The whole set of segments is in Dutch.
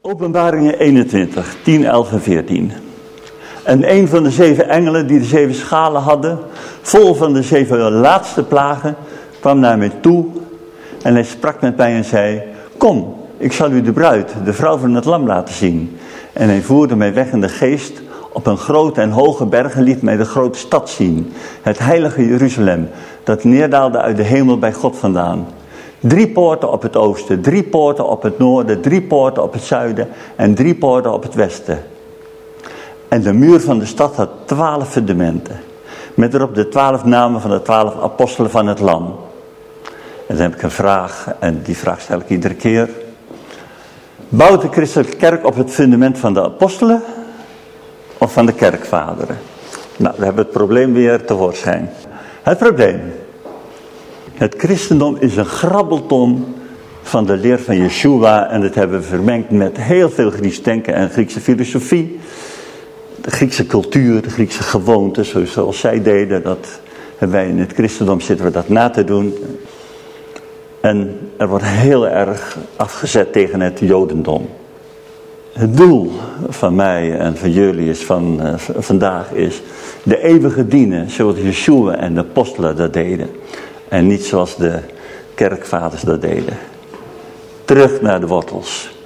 Openbaringen 21, 10, 11 en 14. En een van de zeven engelen die de zeven schalen hadden, vol van de zeven laatste plagen, kwam naar mij toe en hij sprak met mij en zei, kom, ik zal u de bruid, de vrouw van het lam laten zien. En hij voerde mij weg in de geest op een grote en hoge berg en liet mij de grote stad zien. Het heilige Jeruzalem, dat neerdaalde uit de hemel bij God vandaan. Drie poorten op het oosten, drie poorten op het noorden, drie poorten op het zuiden en drie poorten op het westen. En de muur van de stad had twaalf fundamenten. Met erop de twaalf namen van de twaalf apostelen van het lam. En dan heb ik een vraag en die vraag stel ik iedere keer. Bouwt de christelijke kerk op het fundament van de apostelen of van de kerkvaderen? Nou, we hebben het probleem weer tevoorschijn. Het probleem. Het christendom is een grabbelton van de leer van Yeshua en dat hebben we vermengd met heel veel Grieks denken en Griekse filosofie. De Griekse cultuur, de Griekse gewoontes, zoals zij deden, dat hebben wij in het christendom zitten we dat na te doen. En er wordt heel erg afgezet tegen het jodendom. Het doel van mij en van jullie is van, uh, vandaag is de eeuwige dienen zoals Yeshua en de apostelen dat deden. En niet zoals de kerkvaders dat deden. Terug naar de wortels.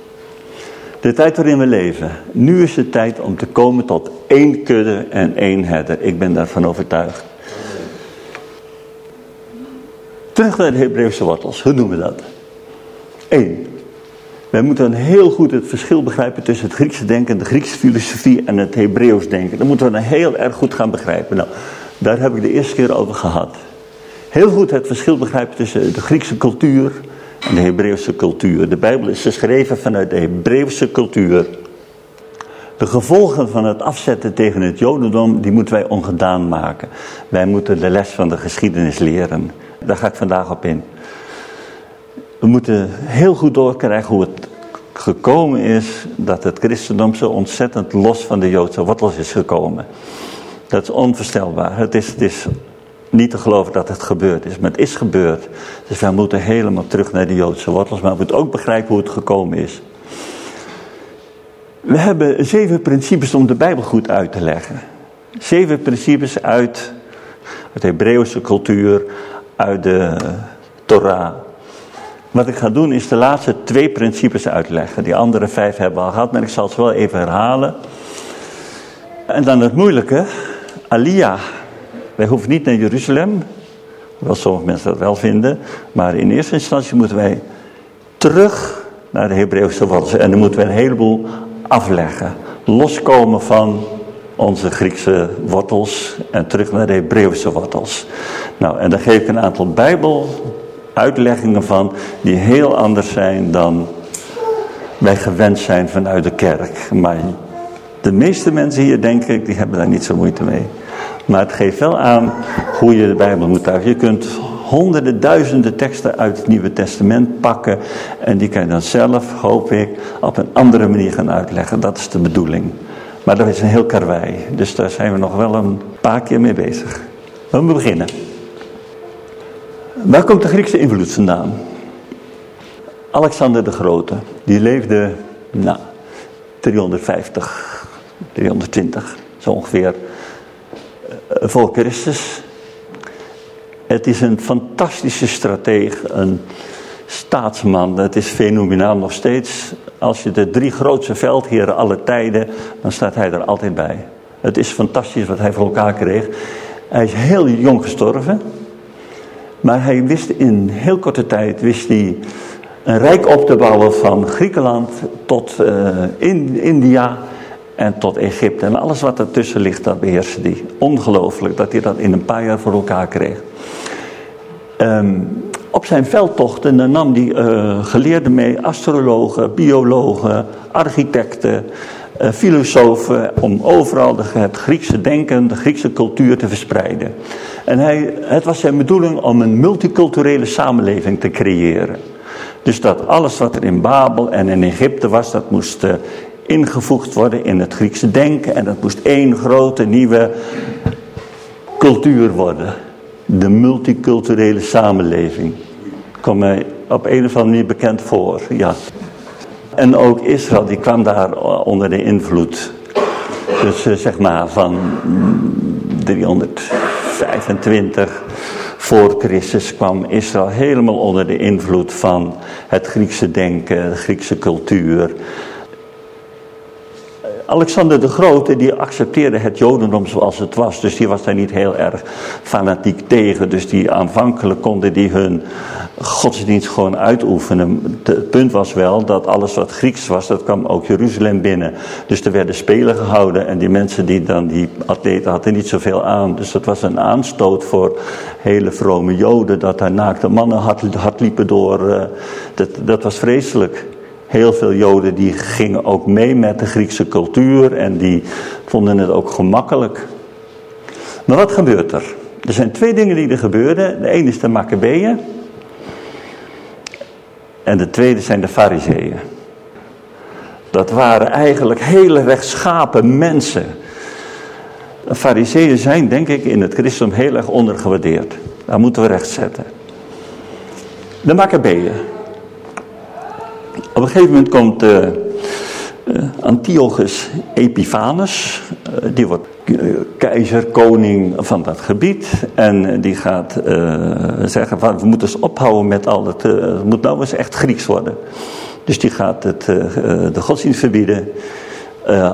De tijd waarin we leven. Nu is het tijd om te komen tot één kudde en één herder. Ik ben daarvan overtuigd. Terug naar de Hebreeuwse wortels. Hoe noemen we dat? Eén. Wij moeten heel goed het verschil begrijpen tussen het Griekse denken, de Griekse filosofie en het Hebreeuws denken. Dat moeten we heel erg goed gaan begrijpen. Nou, daar heb ik de eerste keer over gehad. Heel goed het verschil begrijpen tussen de Griekse cultuur de Hebreeuwse cultuur. De Bijbel is geschreven vanuit de Hebreeuwse cultuur. De gevolgen van het afzetten tegen het Jodendom, die moeten wij ongedaan maken. Wij moeten de les van de geschiedenis leren. Daar ga ik vandaag op in. We moeten heel goed doorkrijgen hoe het gekomen is dat het christendom zo ontzettend los van de Joodse wortels is gekomen. Dat is onvoorstelbaar. Het is, het is niet te geloven dat het gebeurd is, maar het is gebeurd. Dus wij moeten helemaal terug naar de Joodse wortels, maar we moeten ook begrijpen hoe het gekomen is. We hebben zeven principes om de Bijbel goed uit te leggen. Zeven principes uit, uit de Hebreeuwse cultuur, uit de Torah. Wat ik ga doen is de laatste twee principes uitleggen. Die andere vijf hebben we al gehad, maar ik zal ze wel even herhalen. En dan het moeilijke, Aliyah. Wij hoeven niet naar Jeruzalem, hoewel sommige mensen dat wel vinden. Maar in eerste instantie moeten wij terug naar de Hebreeuwse wortels. En dan moeten we een heleboel afleggen. Loskomen van onze Griekse wortels en terug naar de Hebreeuwse wortels. Nou, en daar geef ik een aantal bijbeluitleggingen van die heel anders zijn dan wij gewend zijn vanuit de kerk. Maar de meeste mensen hier, denk ik, die hebben daar niet zo moeite mee. Maar het geeft wel aan hoe je de Bijbel moet uitleggen. Je kunt honderden, duizenden teksten uit het Nieuwe Testament pakken. En die kan je dan zelf, hoop ik, op een andere manier gaan uitleggen. Dat is de bedoeling. Maar dat is een heel karwei. Dus daar zijn we nog wel een paar keer mee bezig. We beginnen. Waar komt de Griekse invloed vandaan? Alexander de Grote. Die leefde, nou, 350, 320, zo ongeveer, voor Christus. Het is een fantastische strateeg, een staatsman. Het is fenomenaal nog steeds. Als je de drie grootste veldheren alle tijden, dan staat hij er altijd bij. Het is fantastisch wat hij voor elkaar kreeg. Hij is heel jong gestorven. Maar hij wist in heel korte tijd wist hij een rijk op te bouwen van Griekenland tot uh, in, India en tot Egypte. En alles wat ertussen ligt, dat beheerste hij. Ongelooflijk dat hij dat in een paar jaar voor elkaar kreeg. Um, op zijn veldtochten nam hij uh, geleerden mee, astrologen, biologen, architecten, uh, filosofen, om overal de, het Griekse denken, de Griekse cultuur te verspreiden. En hij, het was zijn bedoeling om een multiculturele samenleving te creëren. Dus dat alles wat er in Babel en in Egypte was, dat moest uh, ingevoegd worden in het Griekse denken. En dat moest één grote nieuwe cultuur worden. De multiculturele samenleving. Komt mij op een of andere manier bekend voor, ja. En ook Israël, die kwam daar onder de invloed. Dus uh, zeg maar van 325 voor Christus kwam Israël helemaal onder de invloed van het Griekse denken, de Griekse cultuur. Alexander de Grote die accepteerde het jodendom zoals het was. Dus die was daar niet heel erg fanatiek tegen. Dus die aanvankelijk konden die hun godsdienst gewoon uitoefenen. Het punt was wel dat alles wat Grieks was, dat kwam ook Jeruzalem binnen. Dus er werden spelen gehouden en die mensen die dan, die atleten hadden niet zoveel aan. Dus dat was een aanstoot voor hele vrome joden, dat daar naakte mannen hard, hard liepen door. Uh, dat, dat was vreselijk. Heel veel Joden die gingen ook mee met de Griekse cultuur en die vonden het ook gemakkelijk. Maar wat gebeurt er? Er zijn twee dingen die er gebeurden. De ene is de Maccabeeën. En de tweede zijn de Fariseeën. Dat waren eigenlijk hele rechtschapen mensen. De Fariseeën zijn denk ik in het christendom heel erg ondergewaardeerd. Daar moeten we rechtzetten. De Maccabeeën. Op een gegeven moment komt uh, Antiochus Epiphanes, uh, die wordt keizer, koning van dat gebied. En die gaat zeggen van we moeten eens ophouden met al het, het moet nou eens echt Grieks worden. Dus die gaat het, de godsdienst verbieden.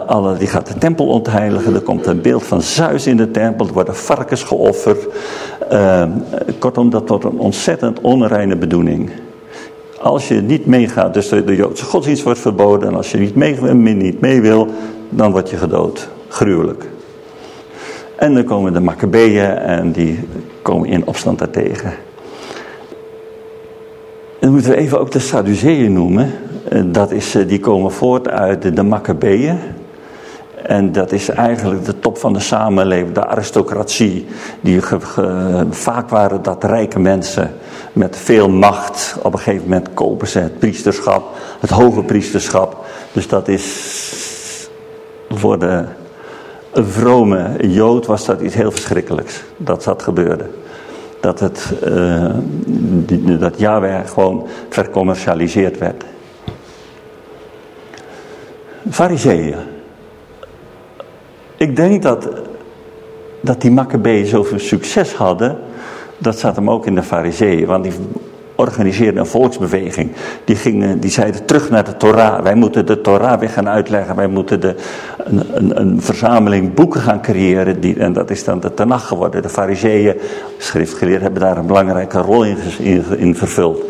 alle, die gaat de tempel ontheiligen. Er komt een beeld van Zeus in de tempel. Er worden varkens geofferd. kortom, dat wordt een ontzettend onreine bedoeling. Als je niet meegaat, dus de, Joodse godsdienst wordt verboden. En als je niet mee, niet mee wil, dan word je gedood. Gruwelijk. En dan komen de Maccabeeën en die komen in opstand daartegen. En dan moeten we even ook de Sadduceeën noemen. Dat is, eh, die komen voort uit de Maccabeeën. En dat is eigenlijk de top van de samenleving, de aristocratie. Die vaak waren dat rijke mensen met veel macht. Op een gegeven moment kopen ze het priesterschap, het hoge priesterschap. Dus dat is voor de vrome jood was dat iets heel verschrikkelijks. Dat dat gebeurde. Dat, het, uh, dat Yahweh gewoon vercommercialiseerd werd. Fariseeën. Ik denk dat, dat die Maccabeeën zoveel succes hadden. Dat zat hem ook in de fariseeën. Want die organiseerden een volksbeweging. Die, gingen, die zeiden terug naar de Torah. Wij moeten de Torah weer gaan uitleggen. Wij moeten de, een, een, een verzameling boeken gaan creëren. Die, en dat is dan de Tanach geworden. De fariseeën, schriftgeleerden, hebben daar een belangrijke rol in, vervuld.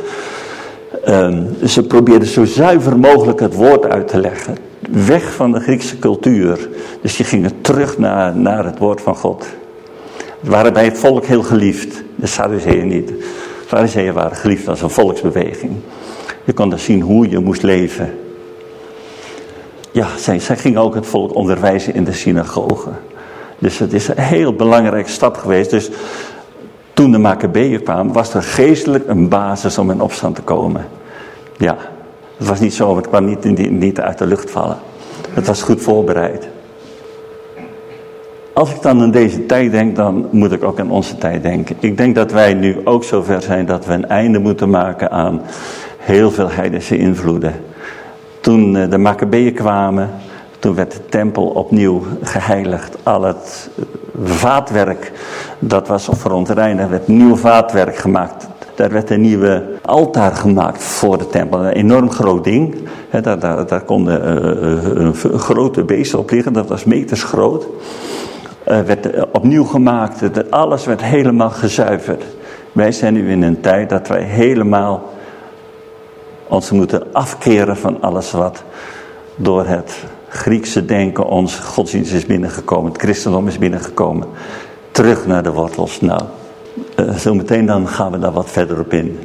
Um, ze probeerden zo zuiver mogelijk het woord uit te leggen. Weg van de Griekse cultuur. Dus die gingen terug naar, naar het woord van God. Waren bij het volk heel geliefd. De Sadduceeën niet. De Fariseeën waren geliefd als een volksbeweging. Je kon dan zien hoe je moest leven. Ja, zij, zij gingen ook het volk onderwijzen in de synagoge. Dus het is een heel belangrijke stap geweest. Dus toen de Maccabeeën kwamen, was er geestelijk een basis om in opstand te komen. Ja, het was niet zo, het kwam niet, uit de lucht vallen. Het was goed voorbereid. Als ik dan aan deze tijd denk, dan moet ik ook aan onze tijd denken. Ik denk dat wij nu ook zover zijn dat we een einde moeten maken aan heel veel heidense invloeden. Toen eh, de Maccabeeën kwamen, toen werd de tempel opnieuw geheiligd. Al het vaatwerk, dat was verontreinigd, er werd nieuw vaatwerk gemaakt. Daar werd een nieuwe altaar gemaakt voor de tempel. Een enorm groot ding. daar, daar, daar konden uh, een grote beesten op liggen, dat was meters groot. Uh, werd opnieuw gemaakt, alles werd helemaal gezuiverd. Wij zijn nu in een tijd dat wij helemaal ons moeten afkeren van alles wat door het Griekse denken ons godsdienst is binnengekomen, het christendom is binnengekomen. Terug naar de wortels. Nou, uh, zometeen dan gaan we daar wat verder op in.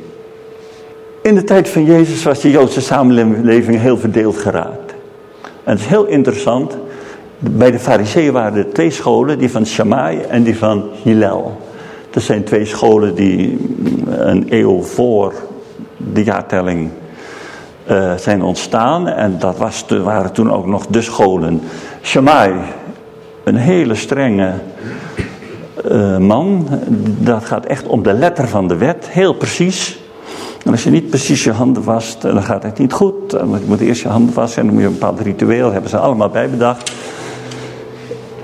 In de tijd van Jezus was de Joodse samenleving heel verdeeld geraakt. En het is heel interessant. Bij de fariseeën waren er twee scholen, die van Shammai en die van Hillel. Er zijn twee scholen die een eeuw voor de jaartelling uh, zijn ontstaan. En dat was, waren toen ook nog de scholen. Shammai, een hele strenge uh, man. Dat gaat echt om de letter van de wet, heel precies. En als je niet precies je handen wast, dan gaat het niet goed. Je moet eerst je handen wassen en dan moet je een bepaald ritueel, hebben ze allemaal bijbedacht.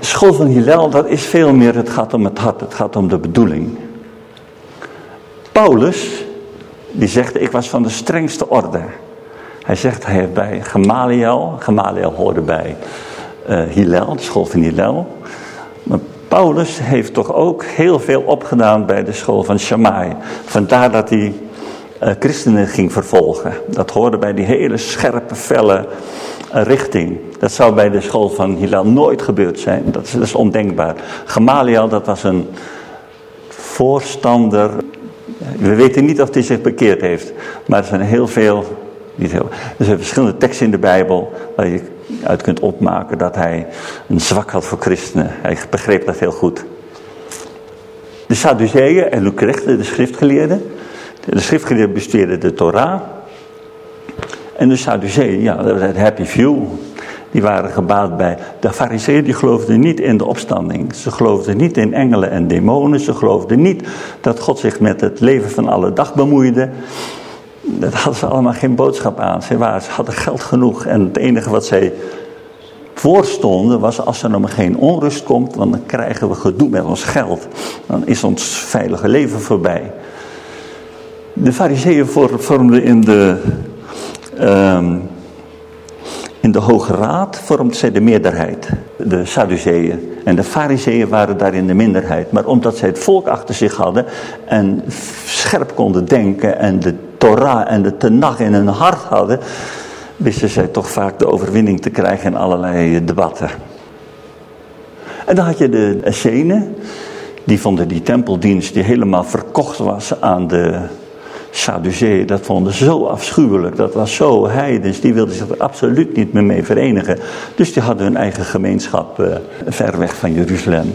School van Hillel, dat is veel meer, het gaat om het hart, het gaat om de bedoeling. Paulus, die zegt, ik was van de strengste orde. Hij zegt, hij heeft bij Gamaliel, Gamaliel hoorde bij uh, Hillel, de school van Hillel. Paulus heeft toch ook heel veel opgedaan bij de school van Shammai. Vandaar dat hij uh, christenen ging vervolgen. Dat hoorde bij die hele scherpe, felle uh, richting. Dat zou bij de school van Hillel nooit gebeurd zijn. Dat is, dat is ondenkbaar. Gamaliel, dat was een voorstander. We weten niet of hij zich bekeerd heeft. Maar er zijn heel veel niet heel, er zijn verschillende teksten in de Bijbel waar je uit kunt opmaken dat hij een zwak had voor christenen. Hij begreep dat heel goed. De Sadduceeën en Lucrechte, de schriftgeleerden. De schriftgeleerden bestuurden de Torah. En de Sadduceeën, ja, dat was het happy few. Die waren gebaat bij. De fariseeën die geloofden niet in de opstanding. Ze geloofden niet in engelen en demonen. Ze geloofden niet dat God zich met het leven van alle dag bemoeide dat hadden ze allemaal geen boodschap aan. Ze, waren, ze hadden geld genoeg en het enige wat zij voorstonden was als er nog geen onrust komt, want dan krijgen we gedoe met ons geld. Dan is ons veilige leven voorbij. De fariseeën vormden in de, um, in de Hoge Raad vormden zij de meerderheid. De Sadduceeën. En de fariseeën waren daarin de minderheid. Maar omdat zij het volk achter zich hadden en scherp konden denken en de Torah en de Tenach in hun hart hadden, wisten zij toch vaak de overwinning te krijgen in allerlei debatten. En dan had je de Essenen, die vonden die tempeldienst die helemaal verkocht was aan de Sadduceeën, dat vonden ze zo afschuwelijk, dat was zo heidens, die wilden zich er absoluut niet meer mee verenigen. Dus die hadden hun eigen gemeenschap uh, ver weg van Jeruzalem.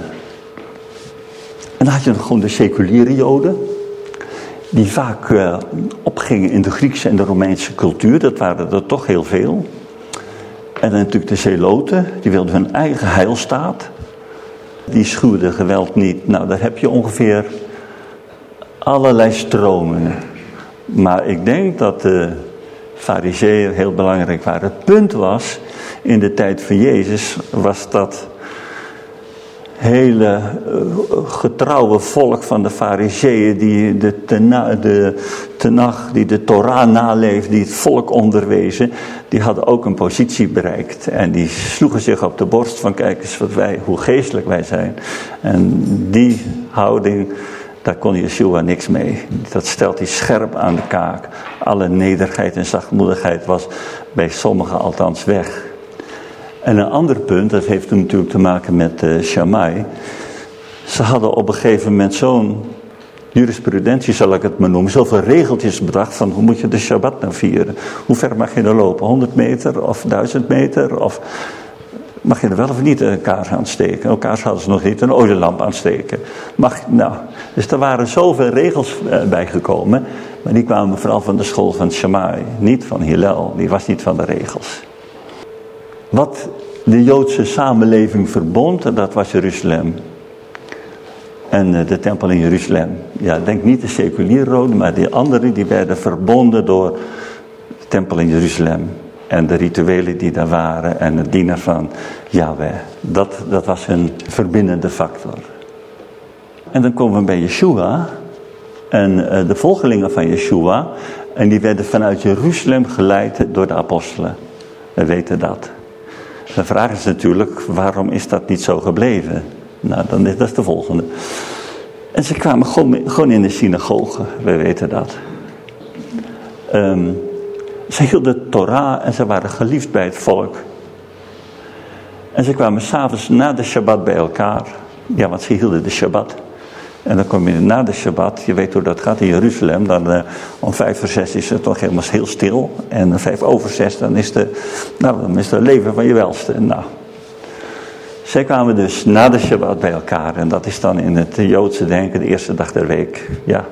En dan had je nog gewoon de seculiere joden, die vaak uh, opgingen in de Griekse en de Romeinse cultuur. Dat waren er toch heel veel. En dan natuurlijk de Zeloten, die wilden hun eigen heilstaat. Die schuwden geweld niet. Nou, daar heb je ongeveer allerlei stromingen. Maar ik denk dat de fariseeën heel belangrijk waren. Het punt was, in de tijd van Jezus, was dat hele eh, getrouwe volk van de fariseeën die de, tena, de tenach, die de Torah naleefde, die het volk onderwezen, die hadden ook een positie bereikt. En die sloegen zich op de borst van kijk eens wat wij, hoe geestelijk wij zijn. En die houding, daar kon Yeshua niks mee. Dat stelt hij scherp aan de kaak. Alle nederigheid en zachtmoedigheid was bij sommigen althans weg. En een ander punt, dat heeft natuurlijk te maken met uh, Shammai. Ze hadden op een gegeven moment zo'n jurisprudentie, zal ik het maar noemen, zoveel regeltjes bedacht van hoe moet je de Shabbat nou vieren? Hoe ver mag je er lopen? 100 meter of 1000 meter? Of mag je er wel of niet een kaars aansteken? Een kaars hadden ze nog niet, een olielamp aansteken. Mag, nou, dus er waren zoveel regels uh, bijgekomen, maar die kwamen vooral van de school van Shammai, niet van Hillel, die was niet van de regels. Wat de Joodse samenleving verbond, dat was Jeruzalem. En eh, de tempel in Jeruzalem. Ja, denk niet de seculiere rode, maar die anderen die werden verbonden door de tempel in Jeruzalem. En de rituelen die daar waren en het dienen van Yahweh. Dat, dat was hun verbindende factor. En dan komen we bij Yeshua. En uh, de volgelingen van Yeshua. En die werden vanuit Jeruzalem geleid door de apostelen. We weten dat. De vraag is natuurlijk, waarom is dat niet zo gebleven? Nou, dan is dat de volgende. En ze kwamen gewoon, in de synagoge, we weten dat. Um, ze hielden Torah en ze waren geliefd bij het volk. En ze kwamen s'avonds na de Shabbat bij elkaar. Ja, want ze hielden de Shabbat. En dan kom je na de Shabbat, je weet hoe dat gaat in Jeruzalem, dan uh, om vijf voor zes is het toch helemaal heel stil. En vijf over zes, dan is, de, nou, is het leven van je welste. Nou, Zij kwamen dus na de Shabbat bij elkaar. En dat is dan in het Joodse denken de eerste dag der week. Ja.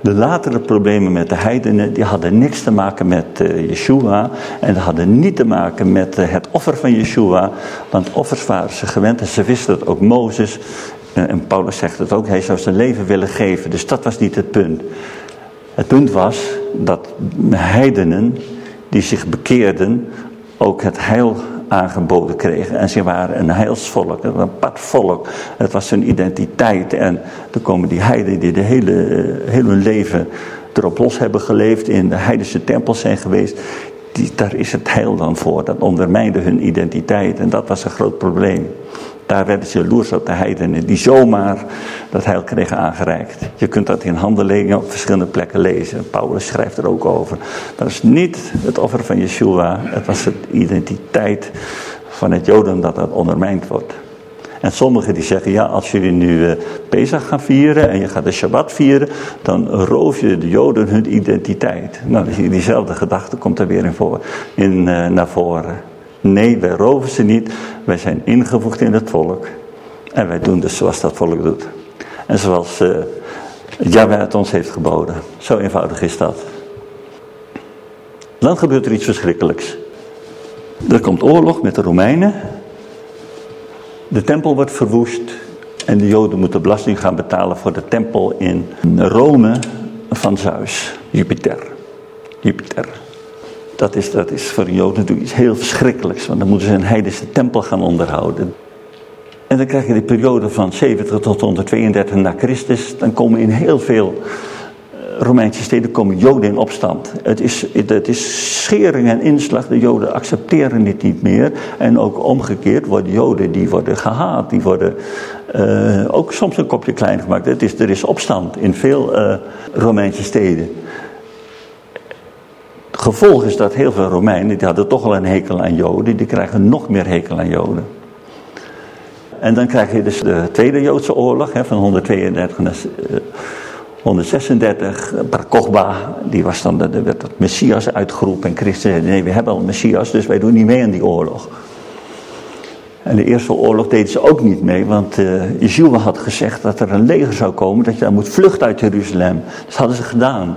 De latere problemen met de heidenen, die hadden niks te maken met uh, Yeshua. En die hadden niet te maken met uh, het offer van Yeshua. Want offers waren ze gewend en ze wisten dat ook Mozes. En Paulus zegt het ook, hij zou zijn leven willen geven. Dus dat was niet het punt. Het punt was dat heidenen die zich bekeerden ook het heil aangeboden kregen. En ze waren een heilsvolk, een apart. Het was hun identiteit. En dan komen die heiden die de hele, hun leven erop los hebben geleefd, in de heidense tempels zijn geweest. Die, daar is het heil dan voor. Dat ondermijnde hun identiteit. En dat was een groot probleem. Daar werden ze jaloers op de heidenen die zomaar dat heil kregen aangereikt. Je kunt dat in handelingen op verschillende plekken lezen. Paulus schrijft er ook over. Dat is niet het offer van Yeshua. Het was de identiteit van het Joden dat dat ondermijnd wordt. En sommigen die zeggen, ja, als jullie nu uh, Pesach gaan vieren en je gaat de Shabbat vieren, dan roof je de Joden hun identiteit. Nou, diezelfde gedachte komt er weer in voor, in, uh, naar voren. Nee, wij roven ze niet. Wij zijn ingevoegd in het volk. En wij doen dus zoals dat volk doet. En zoals uh, het ons heeft geboden. Zo eenvoudig is dat. Dan gebeurt er iets verschrikkelijks. Er komt oorlog met de Romeinen. De tempel wordt verwoest. En de Joden moeten belasting gaan betalen voor de tempel in Rome van Zeus, Jupiter. Jupiter. Dat is, dat is voor de Joden natuurlijk iets heel verschrikkelijks. Want dan moeten ze een heidense tempel gaan onderhouden. En dan krijg je de periode van 70 tot 132 na Christus. Dan komen in heel veel eh, Romeinse steden komen Joden in opstand. Het is, het is schering en inslag. De Joden accepteren dit niet meer. En ook omgekeerd worden Joden die worden gehaat. Die worden uh, ook soms een kopje klein gemaakt. Het is, er is opstand in veel uh, Romeinse steden. Gevolg is dat heel veel Romeinen, die hadden toch al een hekel aan Joden, die krijgen nog meer hekel aan Joden. En dan krijg je dus de Tweede Joodse Oorlog hè, van 132 naar 136. Bar Kochba, die was dan, de, werd het Messias uitgeroepen. En Christen zei, nee, we hebben al een Messias, dus wij doen niet mee aan die oorlog. En de eerste oorlog deden ze ook niet mee, want uh, had gezegd dat er een leger zou komen, dat je dan moet vluchten uit Jeruzalem. Dat hadden ze gedaan.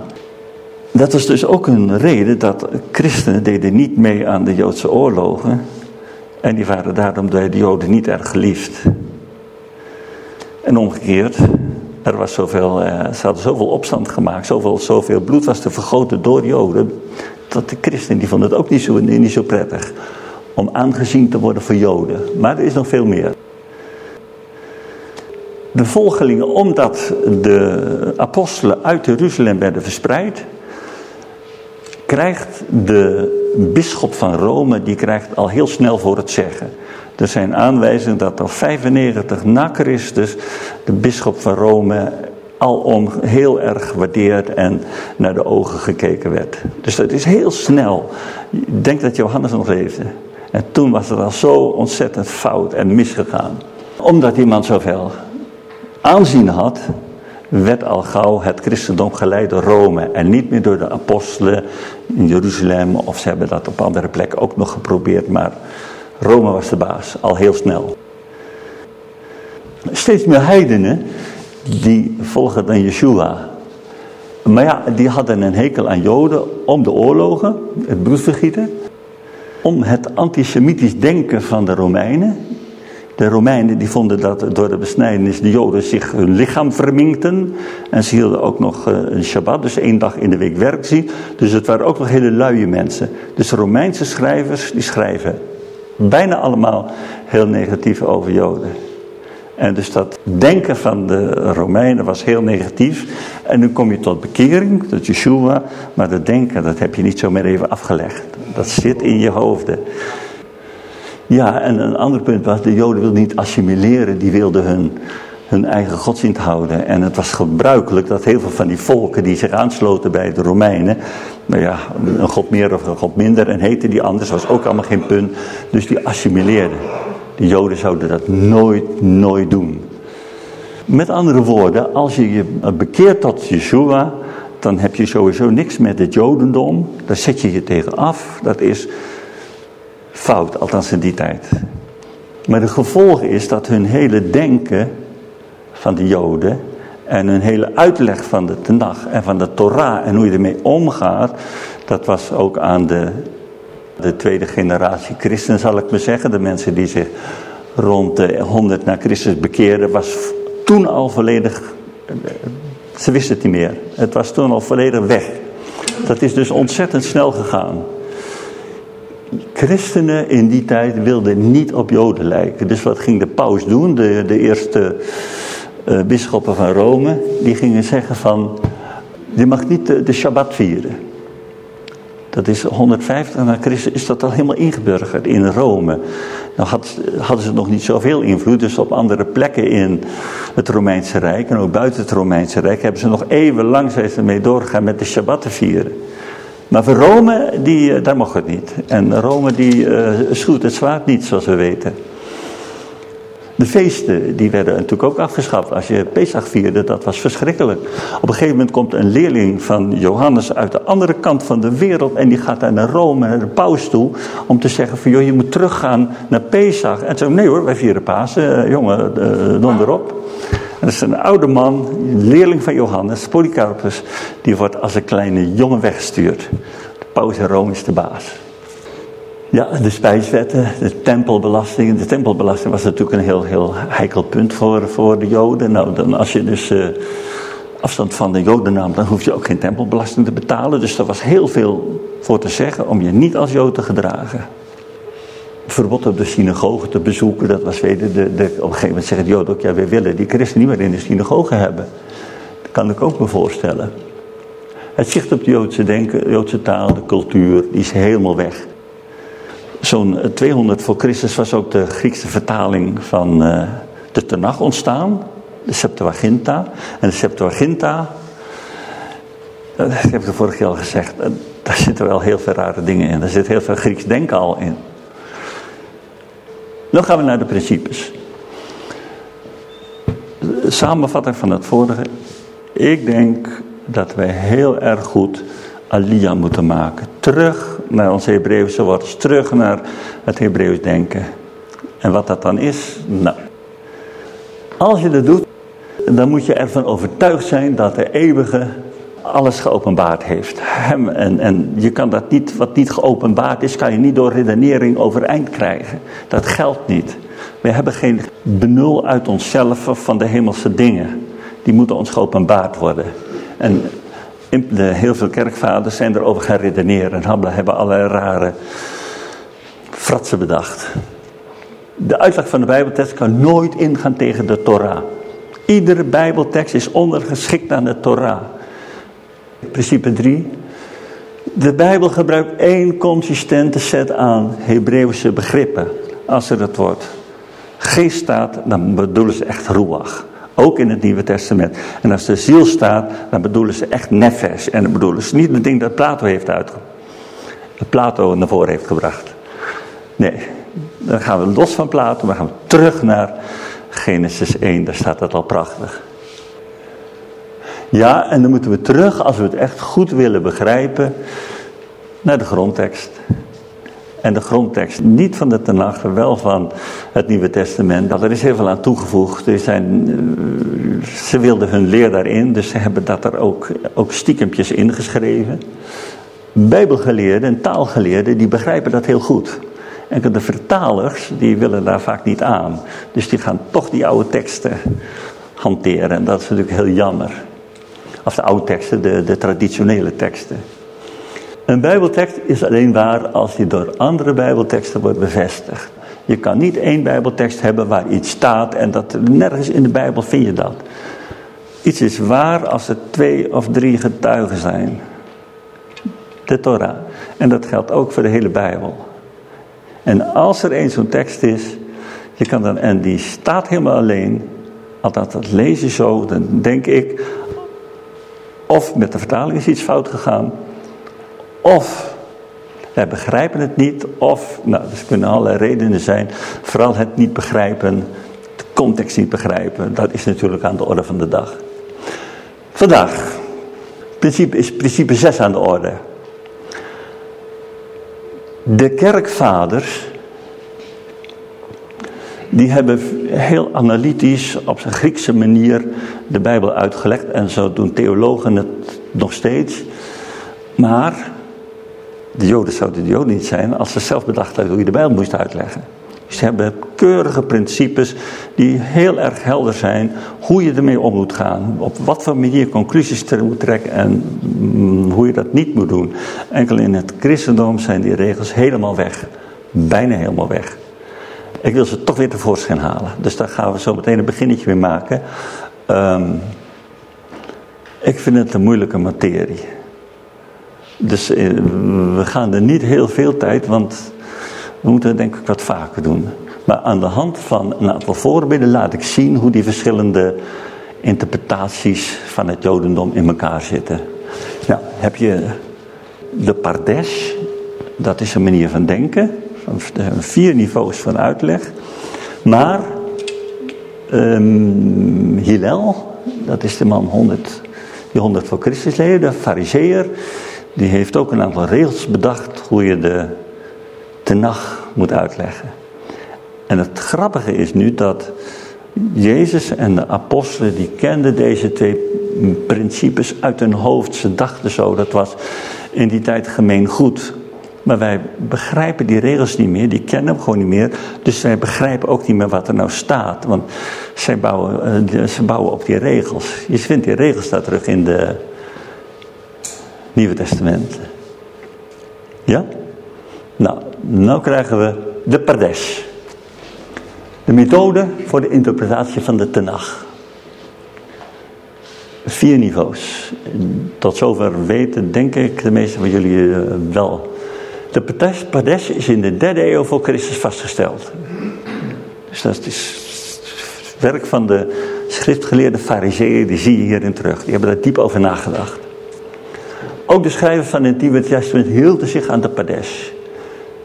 Dat was dus ook een reden dat christenen deden niet mee aan de Joodse oorlogen. En die waren daarom door de Joden niet erg geliefd. En omgekeerd, er was zoveel, eh, ze hadden zoveel opstand gemaakt, zoveel, zoveel bloed was te vergoten door Joden, dat de christenen die vonden het ook niet zo, niet zo prettig om aangezien te worden voor Joden. Maar er is nog veel meer. De volgelingen, omdat de apostelen uit Jeruzalem werden verspreid, krijgt de bisschop van Rome, die krijgt al heel snel voor het zeggen. Er zijn aanwijzingen dat al 95 na Christus de bisschop van Rome alom heel erg gewaardeerd en naar de ogen gekeken werd. Dus dat is heel snel. Ik denk dat Johannes nog leefde. En toen was het al zo ontzettend fout en misgegaan. Omdat iemand zoveel aanzien had, werd al gauw het christendom geleid door Rome en niet meer door de apostelen in Jeruzalem of ze hebben dat op andere plekken ook nog geprobeerd, maar Rome was de baas, al heel snel. Steeds meer heidenen die volgen dan Yeshua. Maar ja, die hadden een hekel aan Joden om de oorlogen, het bloedvergieten, om het antisemitisch denken van de Romeinen de Romeinen die vonden dat door de besnijdenis de Joden zich hun lichaam verminkten. En ze hielden ook nog eh, een Shabbat, dus één dag in de week werkzie. Dus het waren ook nog hele luie mensen. Dus Romeinse schrijvers die schrijven bijna allemaal heel negatief over Joden. En dus dat denken van de Romeinen was heel negatief. En nu kom je tot bekering, tot Yeshua. Maar dat denken, dat heb je niet zo meer even afgelegd. Dat zit in je hoofden. Ja, en een ander punt was, de Joden wilden niet assimileren, die wilden hun, hun eigen godsdienst houden. En het was gebruikelijk dat heel veel van die volken die zich aansloten bij de Romeinen, nou ja, een god meer of een god minder, en heette die anders, was ook allemaal geen punt. Dus die assimileerden. De Joden zouden dat nooit, nooit doen. Met andere woorden, als je je bekeert tot Yeshua, dan heb je sowieso niks met het Jodendom. Daar zet je je tegen af. Dat is fout, althans in die tijd. Maar de gevolg is dat hun hele denken van de Joden en hun hele uitleg van de Tenach en van de Torah en hoe je ermee omgaat, dat was ook aan de, de tweede generatie christen zal ik maar zeggen. De mensen die zich rond de 100 na Christus bekeerden, was toen al volledig, ze wisten het niet meer. Het was toen al volledig weg. Dat is dus ontzettend snel gegaan. Christenen in die tijd wilden niet op Joden lijken. Dus wat ging de paus doen? De, de eerste uh, bisschoppen van Rome, die gingen zeggen van, je mag niet de, de Shabbat vieren. Dat is 150 na Christus is dat al helemaal ingeburgerd in Rome. Nou had, hadden ze nog niet zoveel invloed, dus op andere plekken in het Romeinse Rijk en ook buiten het Romeinse Rijk hebben ze nog eeuwenlang zijn mee doorgegaan met de Shabbat te vieren. Maar voor Rome, die, eh, daar mocht het niet. En Rome die uh, schuwt het zwaard niet, zoals we weten. De feesten, die werden natuurlijk ook afgeschaft. Als je Pesach vierde, dat was verschrikkelijk. Op een gegeven moment komt een leerling van Johannes uit de andere kant van de wereld. En die gaat naar Rome, naar de paus toe. Om te zeggen van, joh, je moet teruggaan naar Pesach. En zo, nee hoor, wij vieren Pasen. jongen, uh, donderop. Dat is een oude man, een leerling van Johannes, Polycarpus. Die wordt als een kleine jongen weggestuurd. De paus in Rome is de baas. Ja, de spijswetten, de tempelbelasting. De tempelbelasting was natuurlijk een heel, heel heikel punt voor, voor de Joden. Nou, dan als je dus uh, afstand van de Joden nam, dan hoef je ook geen tempelbelasting te betalen. Dus er was heel veel voor te zeggen om je niet als Jood te gedragen. Verbod op de synagoge te bezoeken, dat was weder de, de, op een gegeven moment zeggen de Joden ook, ja, we willen die christen niet meer in de synagoge hebben. Dat kan ik ook me voorstellen. Het zicht op de Joodse denken, de Joodse taal, de cultuur, die is helemaal weg. Zo'n 200 voor Christus was ook de Griekse vertaling van uh, de Tenach ontstaan. De Septuaginta. En de Septuaginta, dat heb ik de vorige keer al gezegd, daar zitten wel heel veel rare dingen in. Daar zit heel veel Grieks denken al in. Dan gaan we naar de principes. Samenvatting van het vorige. Ik denk dat wij heel erg goed alia moeten maken. Terug naar onze Hebreeuwse wortels, terug naar het Hebreeuws denken. En wat dat dan is? Nou, als je dat doet, dan moet je ervan overtuigd zijn dat de eeuwige alles geopenbaard heeft. Hem, en, en je kan dat niet, wat niet geopenbaard is, kan je niet door redenering overeind krijgen. Dat geldt niet. We hebben geen benul uit onszelf van de hemelse dingen. Die moeten ons geopenbaard worden. En de, heel veel kerkvaders zijn erover gaan redeneren en hebben allerlei rare fratsen bedacht. De uitleg van de Bijbeltekst kan nooit ingaan tegen de Torah. Iedere Bijbeltekst is ondergeschikt aan de Torah. Principe 3. De Bijbel gebruikt één consistente set aan Hebreeuwse begrippen. Als er het woord geest staat, dan bedoelen ze echt ruach. Ook in het Nieuwe Testament. En als de ziel staat, dan bedoelen ze echt nefesh. En dan bedoelen ze niet het ding dat Plato heeft uitgebracht. Plato naar voren heeft gebracht. Nee, dan gaan we los van Plato, maar gaan we terug naar Genesis 1. Daar staat dat al prachtig. Ja, en dan moeten we terug, als we het echt goed willen begrijpen, naar de grondtekst. En de grondtekst, niet van de Tenach, wel van het Nieuwe Testament. Nou, er is heel veel aan toegevoegd. Zijn, eh, ze wilden hun leer daarin, dus ze hebben dat er ook, ook stiekempjes ingeschreven. Bijbelgeleerden en taalgeleerden, die begrijpen dat heel goed. En de vertalers, die willen daar vaak niet aan. Dus die gaan toch die oude teksten hanteren. En dat is natuurlijk heel jammer. Of de oude teksten, de, de traditionele teksten. Een bijbeltekst is alleen waar als die door andere bijbelteksten wordt bevestigd. Je kan niet één bijbeltekst hebben waar iets staat en dat nergens in de bijbel vind je dat. Iets is waar als er twee of drie getuigen zijn. De Torah. En dat geldt ook voor de hele bijbel. En als er één zo'n tekst is, je kan dan, en die staat helemaal alleen, althans dat lees je zo, dan denk ik, of met de vertaling is iets fout gegaan, of wij begrijpen het niet, of, nou, er kunnen allerlei redenen zijn. Vooral het niet begrijpen, de context niet begrijpen, dat is natuurlijk aan de orde van de dag. Vandaag principe, is principe 6 aan de orde. De kerkvaders die hebben heel analytisch op zijn Griekse manier de Bijbel uitgelegd. En zo doen theologen het nog steeds. Maar de Joden zouden de Joden niet zijn als ze zelf bedacht hadden hoe je de Bijbel moest uitleggen. Ze hebben keurige principes die heel erg helder zijn hoe je ermee om moet gaan. Op wat voor manier conclusies te moet trekken en mm, hoe je dat niet moet doen. Enkel in het christendom zijn die regels helemaal weg. Bijna helemaal weg. Ik wil ze toch weer tevoorschijn halen. Dus daar gaan we zo meteen een beginnetje mee maken. Ehm, ik vind het een moeilijke materie. Dus eh, we gaan er niet heel veel tijd, want we moeten het denk ik wat vaker doen. Maar aan de hand van een aantal voorbeelden laat ik zien hoe die verschillende interpretaties van het Jodendom in elkaar zitten. Nou, heb je de Pardesh, dat is een manier van denken, vier niveaus van uitleg. Maar um, Hillel, dat is de man 100, die 100 voor Christus leefde, de fariseer, die heeft ook een aantal regels bedacht hoe je de Tenach moet uitleggen. En het grappige is nu dat Jezus en de apostelen die kenden deze twee principes uit hun hoofd. Ze dachten zo, dat was in die tijd gemeen goed. Maar wij begrijpen die regels niet meer, die kennen hem gewoon niet meer. Dus wij begrijpen ook niet meer wat er nou staat. Want zij bouwen, uh, ze bouwen op die regels. Je vindt die regels daar terug in de Nieuwe Testament. Ja? Nou, nou krijgen we de Pardesh. De methode voor de interpretatie van de Tenach. Vier niveaus. Tot zover weten, denk ik, de meeste van jullie eh, wel. De Pardesh is in de derde eeuw voor Christus vastgesteld. Dus dat is het werk van de schriftgeleerde fariseeën, die zie je hierin terug. Die hebben daar diep over nagedacht. Ook de schrijver van het Nieuwe Testament hield zich aan de Pardesh.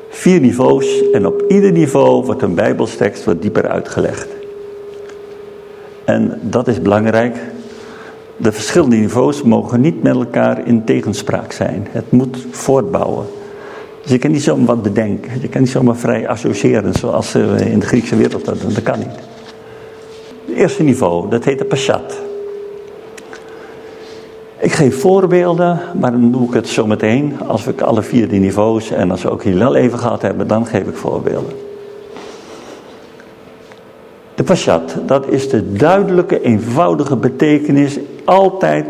Vier niveaus en op ieder niveau wordt een bijbelstekst wat dieper uitgelegd. En dat is belangrijk. De verschillende niveaus mogen niet met elkaar in tegenspraak zijn. Het moet voortbouwen. Dus je kan niet zomaar wat bedenken. Je kan niet zomaar vrij associëren zoals in de Griekse wereld dat Dat kan niet. Het eerste niveau, dat heet de Pashat. Ik geef voorbeelden, maar dan doe ik het zo meteen. Als we alle vier die niveaus en als we ook Hillel even gehad hebben, dan geef ik voorbeelden. De pashat, dat is de duidelijke, eenvoudige betekenis. Altijd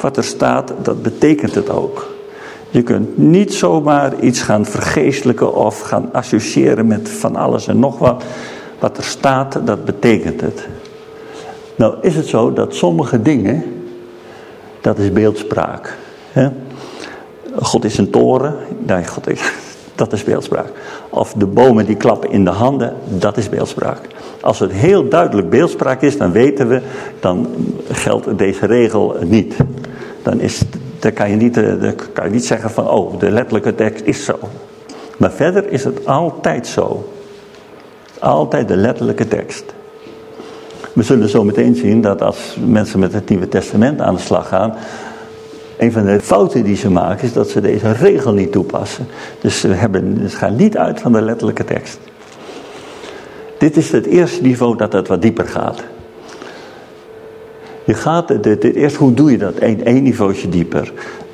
wat er staat, dat betekent het ook. Je kunt niet zomaar iets gaan vergeestelijken of gaan associëren met van alles en nog wat. Wat er staat, dat betekent het. Nou is het zo dat sommige dingen dat is beeldspraak. God is een toren, nee, God is, dat is beeldspraak. Of de bomen die klappen in de handen, dat is beeldspraak. Als het heel duidelijk beeldspraak is, dan weten we, dan geldt deze regel niet. Dan, is, dan, kan, je niet, dan kan je niet zeggen van, oh, de letterlijke tekst is zo. Maar verder is het altijd zo. Altijd de letterlijke tekst. We zullen zo meteen zien dat als mensen met het Nieuwe Testament aan de slag gaan, een van de fouten die ze maken is dat ze deze regel niet toepassen. Dus ze, hebben, ze gaan niet uit van de letterlijke tekst. Dit is het eerste niveau dat het wat dieper gaat. Je gaat, dit, eerst hoe doe je dat? Eén, één dieper.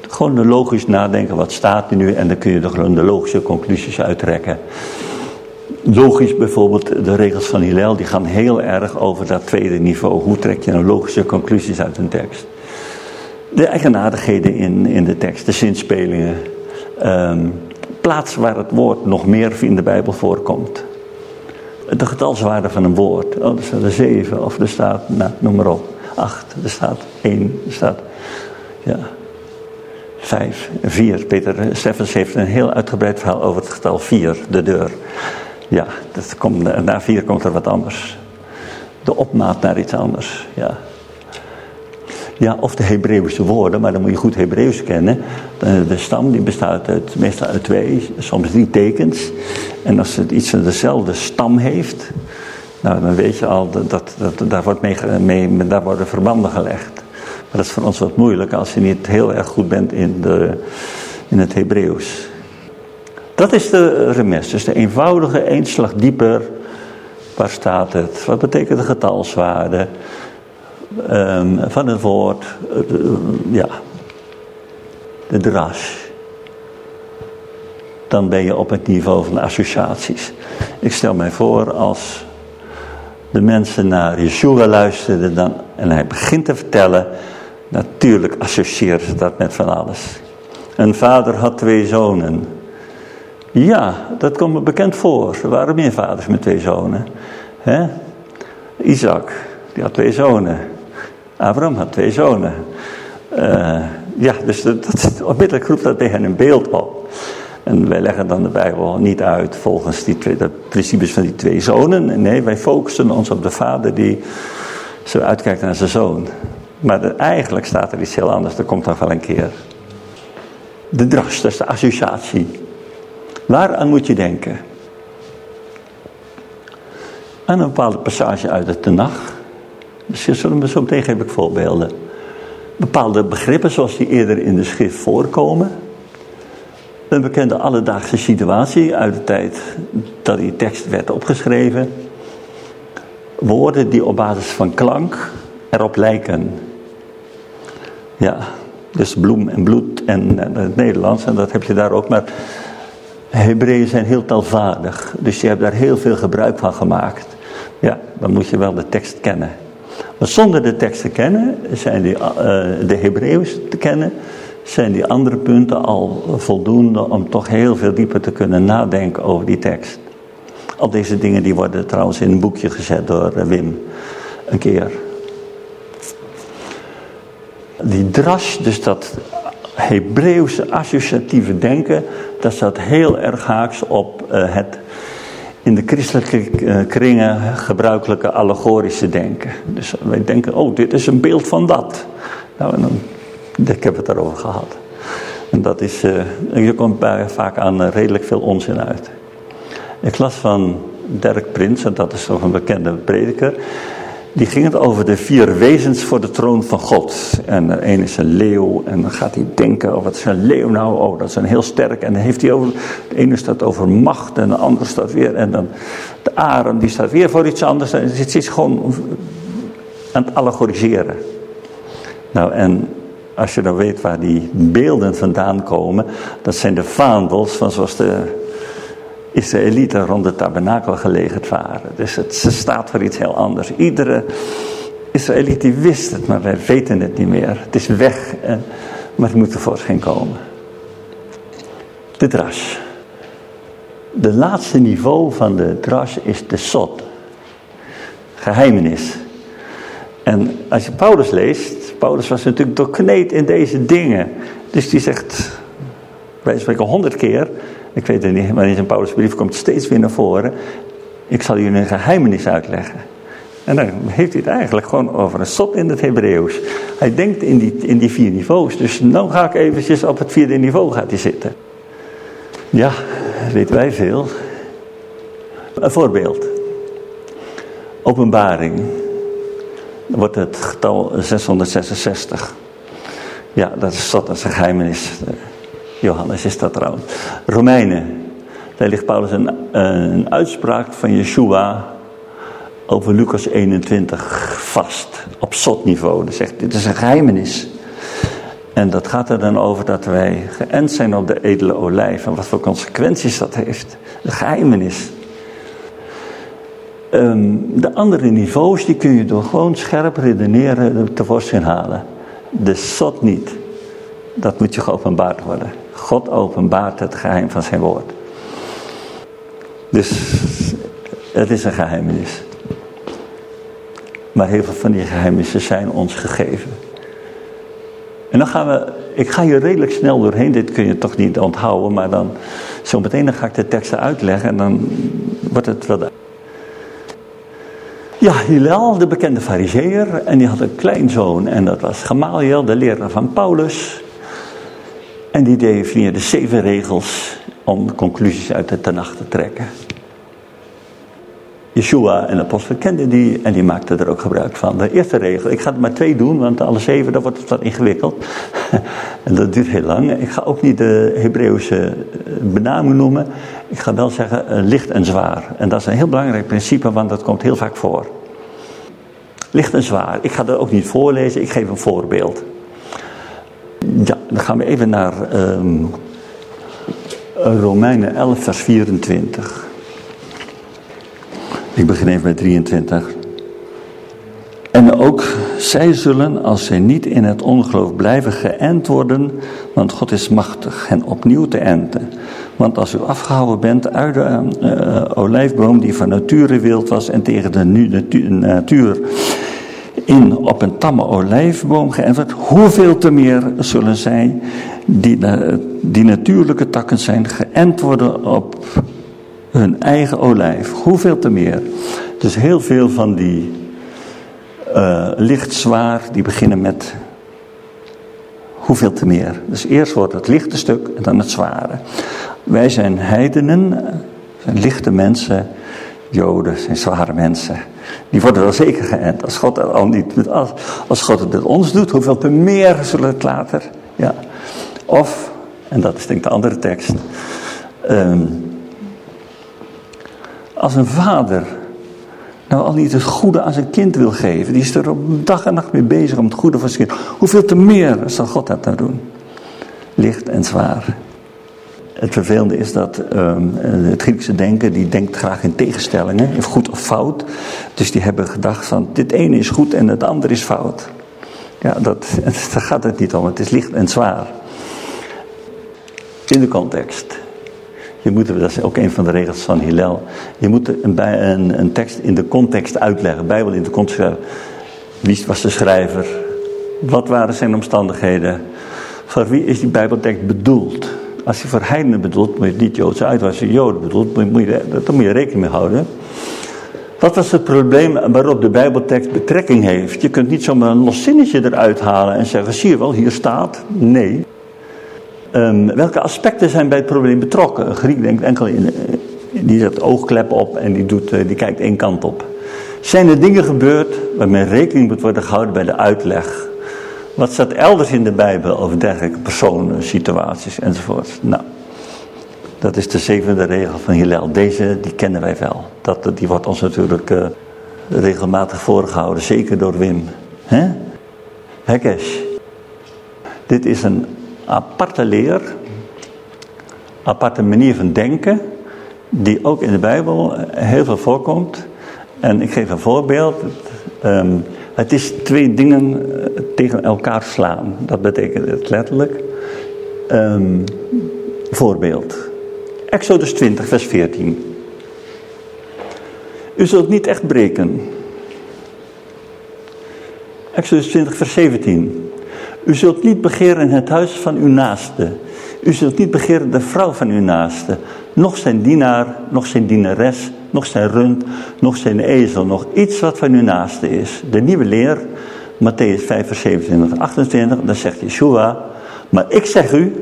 Gewoon logisch nadenken, wat staat er nu? En dan kun je er gewoon de logische conclusies uittrekken. Logisch bijvoorbeeld, de regels van Hillel, die gaan heel erg over dat tweede niveau. Hoe trek je nou logische conclusies uit een tekst? De eigenaardigheden in, in de tekst, de zinspelingen. Um, plaats waar het woord nog meer in de Bijbel voorkomt. De getalswaarde van een woord. Oh, er staat er zeven, of er staat, nou, noem maar op, acht, er staat één, er staat, ja, vijf, vier. Peter Steffens heeft een heel uitgebreid verhaal over het getal vier, de deur. Ja, dat komt, na vier komt er wat anders. De opmaat naar iets anders, ja. Ja, of de Hebreeuwse woorden, maar dan moet je goed Hebreeuws kennen. De, de, stam die bestaat uit, meestal uit twee, soms drie tekens. En als het iets van dezelfde stam heeft, nou, dan weet je al, dat, dat, daar, wordt mee, mee, worden verbanden gelegd. Maar dat is voor ons wat moeilijk als je niet heel erg goed bent in, de, in het Hebreeuws. Dat is de remes, dus de eenvoudige, één slag dieper Waar staat het? Wat betekent de getalswaarde um, van het woord? Uh, ja, de dras. Dan ben je op het niveau van associaties. Ik stel mij voor als de mensen naar Yeshua luisterden dan, en hij begint te vertellen, natuurlijk associëren ze dat met van alles. Een vader had twee zonen. Ja, dat komt me bekend voor. Er waren meer vaders met twee zonen. Isaac, die had twee zonen. Abraham had twee zonen. Uh, ja, dus dat, dat, onmiddellijk roept dat tegen een beeld op. En wij leggen dan de Bijbel niet uit volgens die twee, de principes van die twee zonen. Nee, wij focussen ons op de vader die zo uitkijkt naar zijn zoon. Maar eigenlijk staat er iets heel anders, dat komt dan wel een keer. De dras, dat is de associatie. Waaraan moet je denken? Aan een bepaalde passage uit de Tenach. Dus zullen we zo meteen geef ik voorbeelden. Bepaalde begrippen zoals die eerder in de schrift voorkomen. Een bekende alledaagse situatie uit de tijd dat die tekst werd opgeschreven. Woorden die op basis van klank erop lijken. Ja, dus bloem en bloed en, het Nederlands en dat heb je daar ook. Maar Hebreeën zijn heel talvaardig, dus je hebt daar heel veel gebruik van gemaakt. Ja, dan moet je wel de tekst kennen. Maar zonder de tekst te kennen, zijn die, uh, de Hebreeuws te kennen, zijn die andere punten al voldoende om toch heel veel dieper te kunnen nadenken over die tekst. Al deze dingen die worden trouwens in een boekje gezet door eh, Wim een keer. Die dras, dus dat Hebreeuwse associatieve denken, dat staat heel erg haaks op uh, het in de christelijke uh, kringen gebruikelijke allegorische denken. Dus wij denken, oh dit is een beeld van dat. Nou, en dan ik heb het daarover gehad. En dat is, uh, je komt bij, vaak aan uh, redelijk veel onzin uit. Ik las van Dirk Prins, en dat is toch een bekende prediker. Die ging het over de vier wezens voor de troon van God. En de een is een leeuw. En dan gaat hij denken, oh wat is een leeuw nou? Oh, dat is een heel sterk. En dan heeft hij over, de ene staat over macht en de andere staat weer. En dan de arend, die staat weer voor iets anders. En het is gewoon aan het allegoriseren. Nou, en als je dan weet waar die beelden vandaan komen, dat zijn de vaandels van zoals de Israëlieten rond de tabernakel gelegerd waren. Dus het ze staat voor iets heel anders. Iedere Israëliet die wist het, maar wij weten het niet meer. Het is weg, maar het moet tevoorschijn komen. De dras. De laatste niveau van de dras is de sot. Geheimenis. En als je Paulus leest, Paulus was natuurlijk doorkneed in deze dingen. Dus die zegt, wij spreken honderd keer, ik weet het niet, maar in zijn Paulusbrief komt steeds weer naar voren. Ik zal jullie een geheimenis uitleggen. En dan heeft hij het eigenlijk gewoon over een sot in het Hebreeuws. Hij denkt in die, in die vier niveaus. Dus nu ga ik eventjes op het vierde niveau gaat hij zitten. Ja, weten wij veel. Een voorbeeld. Openbaring wordt het getal 666. Ja, dat is dat is een geheimenis. Johannes is dat trouwens. Romeinen. Daar ligt Paulus een, een uitspraak van Yeshua over Lucas 21 vast. Op zotniveau. Hij zegt, dit is een geheimenis. En dat gaat er dan over dat wij geënt zijn op de edele olijf. En wat voor consequenties dat heeft. Een geheimenis. Ehm, de andere niveaus die kun je door gewoon scherp redeneren tevoorschijn halen. De zot niet. Dat moet je geopenbaard worden. God openbaart het geheim van zijn woord. Dus het is een geheimenis. Maar heel veel van die geheimenissen zijn ons gegeven. En dan gaan we, ik ga hier redelijk snel doorheen, dit kun je toch niet onthouden, maar dan zo meteen dan ga ik de teksten uitleggen en dan wordt het wel ja, Hillel, de bekende fariseer, en die had een kleinzoon en dat was Gamaliel, de leraar van Paulus. En die definieerde zeven regels om conclusies uit de Tanach te trekken. Yeshua en de apostel kenden die en die maakten er ook gebruik van. De eerste regel, ik ga er maar twee doen, want alle zeven, dan wordt het wat ingewikkeld. en dat duurt heel lang. Ik ga ook niet de Hebreeuwse eh, benaming noemen. Ik ga wel zeggen uh, licht en zwaar. En dat is een heel belangrijk principe, want dat komt heel vaak voor. Licht en zwaar. Ik ga dat ook niet voorlezen, ik geef een voorbeeld. Ja, dan gaan we even naar um, Romeinen 11, vers 24. Ik begin even met 23. En ook zij zullen, als zij niet in het ongeloof blijven, geënt worden, want God is machtig hen opnieuw te enten. Want als u afgehouden bent uit de uh, olijfboom die van nature wild was en tegen de natuur in op een tamme olijfboom geënt wordt, hoeveel te meer zullen zij, die, die natuurlijke takken zijn, geënt worden op hun eigen olijf. Hoeveel te meer. Dus heel veel van die uh, licht zwaar, die beginnen met hoeveel te meer. Dus eerst wordt het lichte stuk en dan het zware. Wij zijn heidenen, zijn lichte mensen, joden zijn zware mensen. Die worden wel zeker geënt. Als God, al niet, als, als God het ons doet, hoeveel te meer zullen het later. Ja. Of, en dat is denk ik de andere tekst. Um, als een vader nou al niet het goede aan zijn kind wil geven, die is er op dag en nacht mee bezig om het goede voor zijn kind. Hoeveel te meer zal God dat nou doen? Licht en zwaar. Het vervelende is dat um, het Griekse denken, die denkt graag in tegenstellingen, in goed of fout. Dus die hebben gedacht van, dit ene is goed en het andere is fout. Ja, dat, daar gaat het niet om. Het is licht en zwaar. In de context. Je moet, dat is ook een van de regels van Hillel. Je moet een, een, een tekst in de context uitleggen. Bijbel in de context. Wie was de schrijver? Wat waren zijn omstandigheden? Voor wie is die Bijbeltekst bedoeld? Als je voor heidenen bedoelt, moet je niet Joodse uit. Als je Joden bedoelt, moet je, daar moet je rekening mee houden. Wat was het probleem waarop de Bijbeltekst betrekking heeft? Je kunt niet zomaar een los zinnetje eruit halen en zeggen, zie je wel, hier staat. Nee. Um, welke aspecten zijn bij het probleem betrokken? Een Griek denkt enkel in, eh, die zet oogklep op en die, doet, uh, die kijkt één kant op. Zijn er dingen gebeurd waarmee rekening moet worden gehouden bij de uitleg? Wat staat elders in de Bijbel over dergelijke personen, situaties enzovoort? Nou, dat is de zevende regel van Hillel. Deze, die kennen wij wel. Dat, die wordt ons natuurlijk uh, regelmatig voorgehouden, zeker door Wim. Hekesh. Dit is een aparte leer, aparte manier van denken, die ook in de Bijbel heel veel voorkomt. En ik geef een voorbeeld. Um, het is twee dingen eh, tegen elkaar slaan. Dat betekent het letterlijk. Um, voorbeeld. Exodus 20, vers 14. U zult niet echt breken. Exodus 20, vers 17. U zult niet begeren het huis van uw naaste. U zult niet begeren de vrouw van uw naaste. Nog zijn dienaar, nog zijn dienares, nog zijn rund, nog zijn ezel. Nog iets wat van uw naaste is. De nieuwe leer, Matthäus 5 vers 27 28. Dan zegt Yeshua. Maar ik zeg u,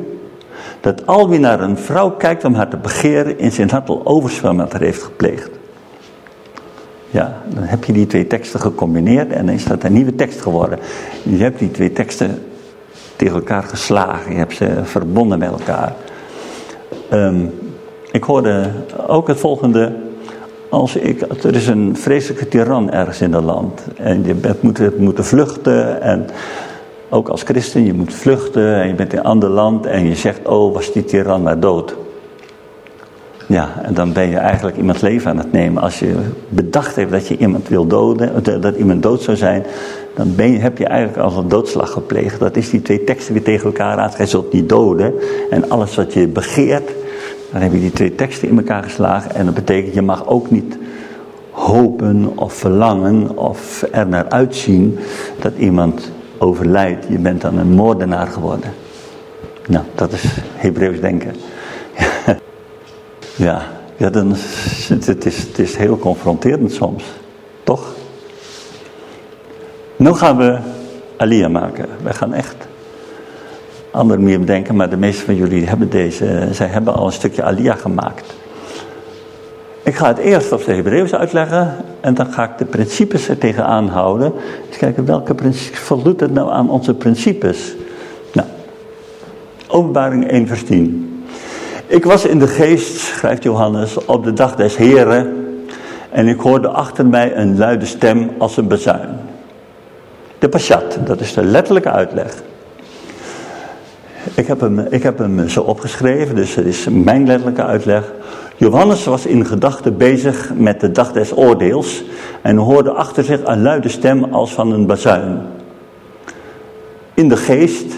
dat al wie naar een vrouw kijkt om haar te begeren, in zijn hart al overspel met heeft gepleegd. Ja, dan heb je die twee teksten gecombineerd en dan is dat een nieuwe tekst geworden. Je hebt die twee teksten tegen elkaar geslagen. Je hebt ze verbonden met elkaar. Ehm, ik hoorde ook het volgende. Als ik, er is een vreselijke tiran ergens in het land. En je bent moeten, moeten vluchten. En ook als christen, je moet vluchten. En je bent in een ander land. En je zegt, oh was die tiran maar dood. Ja, en dan ben je eigenlijk iemands leven aan het nemen. Als je bedacht hebt dat je iemand wil doden, dat iemand dood zou zijn, dan ben je, heb je eigenlijk al een doodslag gepleegd. Dat is die twee teksten weer tegen elkaar aan. Gij zult niet doden. En alles wat je begeert, dan heb je die twee teksten in elkaar geslagen. En dat betekent, je mag ook niet hopen of verlangen of er naar uitzien dat iemand overlijdt. Je bent dan een moordenaar geworden. Nou, dat is Hebreeuws denken. Ja, ja dan, het, is, het is heel confronterend soms. Toch? Nu gaan we Alia maken. Wij gaan echt andere meer bedenken, maar de meeste van jullie hebben deze, zij hebben al een stukje Alia gemaakt. Ik ga het eerst op de Hebreeuws uitleggen en dan ga ik de principes er tegenaan houden. Dus kijken welke principes voldoet het nou aan onze principes. Nou, openbaring 1 vers 10. Ik was in de geest, schrijft Johannes, op de dag des Heren en ik hoorde achter mij een luide stem als een bezuin. De Pashat, dat is de letterlijke uitleg. Ik heb, hem, ik heb hem zo opgeschreven, dus het is mijn letterlijke uitleg. Johannes was in gedachten bezig met de dag des oordeels en hoorde achter zich een luide stem als van een bazuin. In de geest,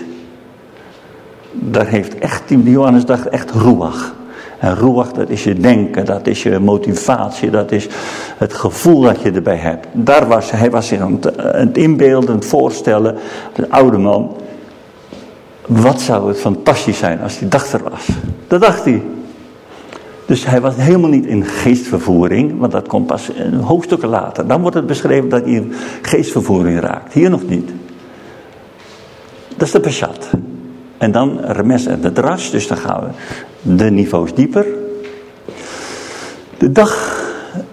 daar heeft echt, die Johannes dacht echt ruach. En ruach, dat is je denken, dat is je motivatie, dat is het gevoel dat je erbij hebt. Daar was hij was aan het inbeelden, het voorstellen, een oude man. Wat zou het fantastisch zijn als die dag er was. Dat dacht hij. Dus hij was helemaal niet in geestvervoering, want dat komt pas een hoofdstukken later. Dan wordt het beschreven dat hij in geestvervoering raakt. Hier nog niet. Dat is de Peshat. En dan Remes en de Dras, dus dan gaan we de niveaus dieper. De dag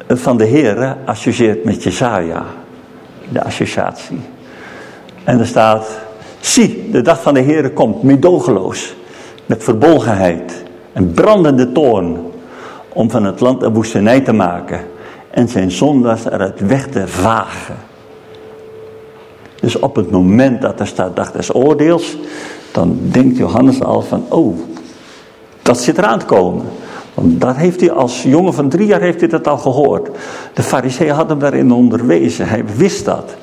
van de Heer associeert met Jesaja, de associatie. En er staat, zie, de dag van de Heer komt, medogeloos, met verbolgenheid en brandende toorn, om van het land een woestenij te maken en zijn zondags eruit weg te vagen. Dus op het moment dat er staat dag des oordeels, dan denkt Johannes al van, oh, dat zit eraan te komen. Want dat heeft hij als jongen van drie jaar heeft hij dat al gehoord. De farisee had hem daarin onderwezen, hij wist dat.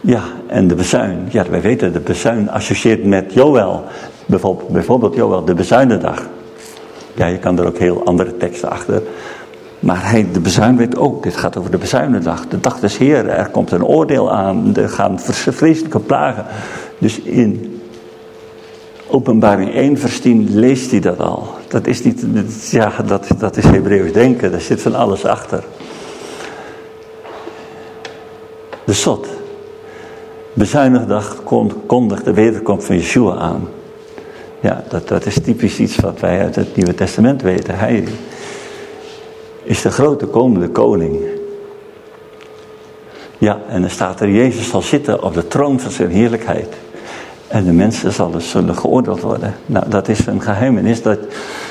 Ja, en de bezuin. Ja, wij weten, de bezuin associeert met Joël. Bijvoorbeeld, bijvoorbeeld Joël, de bezuinendag. Ja, je kan er ook heel andere teksten achter. Maar hij, de bezuin weet ook, dit gaat over de bezuinendag. De dag des Heren, er komt een oordeel aan. Er gaan vreselijke plagen. Dus in openbaring 1 vers 10 leest hij dat al. Dat is niet, ja, dat, dat is Hebreeuws denken. Daar zit van alles achter. De zot. Bezuinigdag kondigt de wederkomst van Yeshua aan. Ja, dat, dat is typisch iets wat wij uit het Nieuwe Testament weten. Hij is de grote komende koning. Ja, en dan staat er, Jezus zal zitten op de troon van zijn heerlijkheid. En de mensen zullen, zullen geoordeeld worden. Nou, dat is een geheimenis dat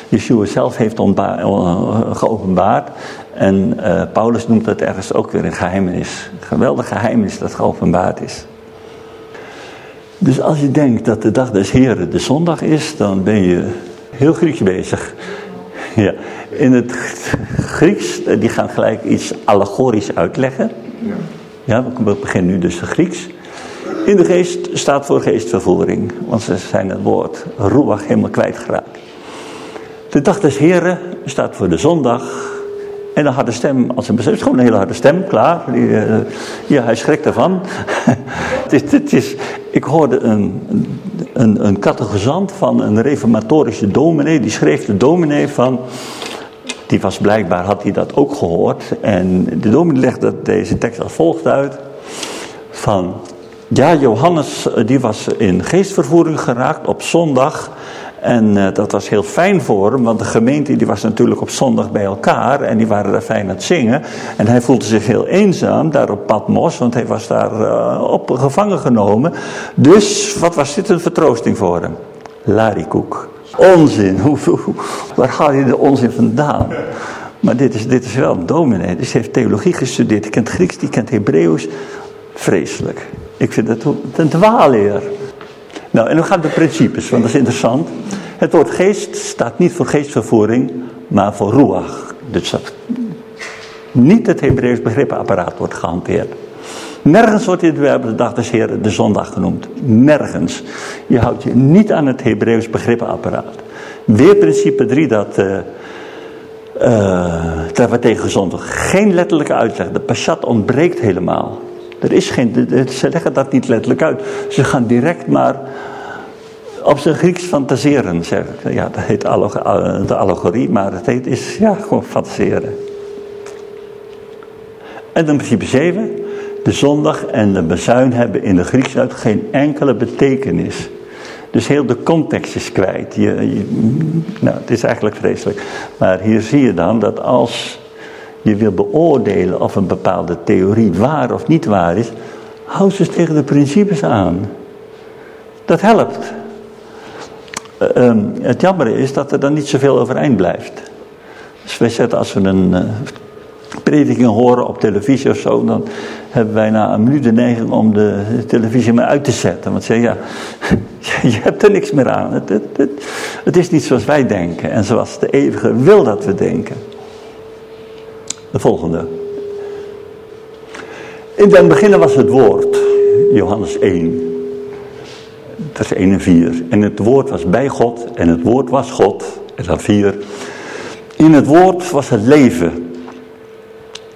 Yeshua zelf heeft eh, geopenbaard. En uh, Paulus noemt het ergens ook weer een geheimenis. Een geweldig geheimenis dat geopenbaard is. Dus als je denkt dat de dag des Heren de zondag is, dan ben je heel Grieks bezig. Ja. In het Grieks, eh, die gaan gelijk iets allegorisch uitleggen. Ja, we beginnen nu dus de Grieks. In de geest staat voor geestvervoering, want ze zijn het woord ruach helemaal kwijtgeraakt. De dag des Heren staat voor de zondag. En een harde stem, als een besef, gewoon een hele harde stem, klaar. Uh, ja, hij schrikt ervan. het is, het is, ik hoorde een, een, een catechizant van een reformatorische dominee, die schreef de dominee van, die was blijkbaar, had hij dat ook gehoord. En de dominee legde deze tekst als volgt uit, van, ja, Johannes eh, die was in geestvervoering geraakt op zondag en uh, dat was heel fijn voor hem, want de gemeente die was natuurlijk op zondag bij elkaar en die waren daar fijn aan het zingen. En hij voelde zich heel eenzaam daar op Patmos, want hij was daar uh, op gevangen genomen. Dus wat was dit een vertroosting voor hem? Larikoek. Onzin, waar haal je de onzin vandaan? Maar dit is, dit is wel een dominee, dus hij heeft theologie gestudeerd, die kent Grieks, die kent Hebreeuws. Vreselijk. Ik vind het een dwaalleer. Nou, en dan gaan de principes, want dat is interessant. Het woord geest staat niet voor geestvervoering, maar voor ruach. Dus dat niet het Hebreeuws begrippenapparaat wordt gehanteerd. Nergens wordt in het de dag des Heren de zondag genoemd. Nergens. Je houdt je niet aan het Hebreeuws begrippenapparaat. Weer principe 3 dat... Uh, uh, tegen zondag. Geen letterlijke uitleg. De pashat ontbreekt helemaal. Er is geen, ze leggen dat niet letterlijk uit. Ze gaan direct maar op zijn Grieks fantaseren. Zeg. Ja, dat heet de allegorie, maar het heet is ja, gewoon fantaseren. En dan principe 7. De zondag en de bezuin hebben in de Grieks uit geen enkele betekenis. Dus heel de context is kwijt. Je, nou, het is eigenlijk vreselijk. Maar hier zie je dan dat als je wil beoordelen of een bepaalde theorie waar of niet waar is, hou ze tegen de principes aan. Dat helpt. Uh, het jammer is dat er dan niet zoveel overeind blijft. Dus wij zetten als we een uh, prediking horen op televisie of zo, dan hebben wij na een minuut de neiging om de televisie maar uit te zetten. Want zeg ja, je hebt er niks meer aan. Het, het, het, het is niet zoals wij denken en zoals de eeuwige wil dat we denken. De volgende. In den beginnen was het woord, Johannes 1, vers 1 en 4. En het woord was bij God en het woord was God. En dan 4. In het woord was het leven.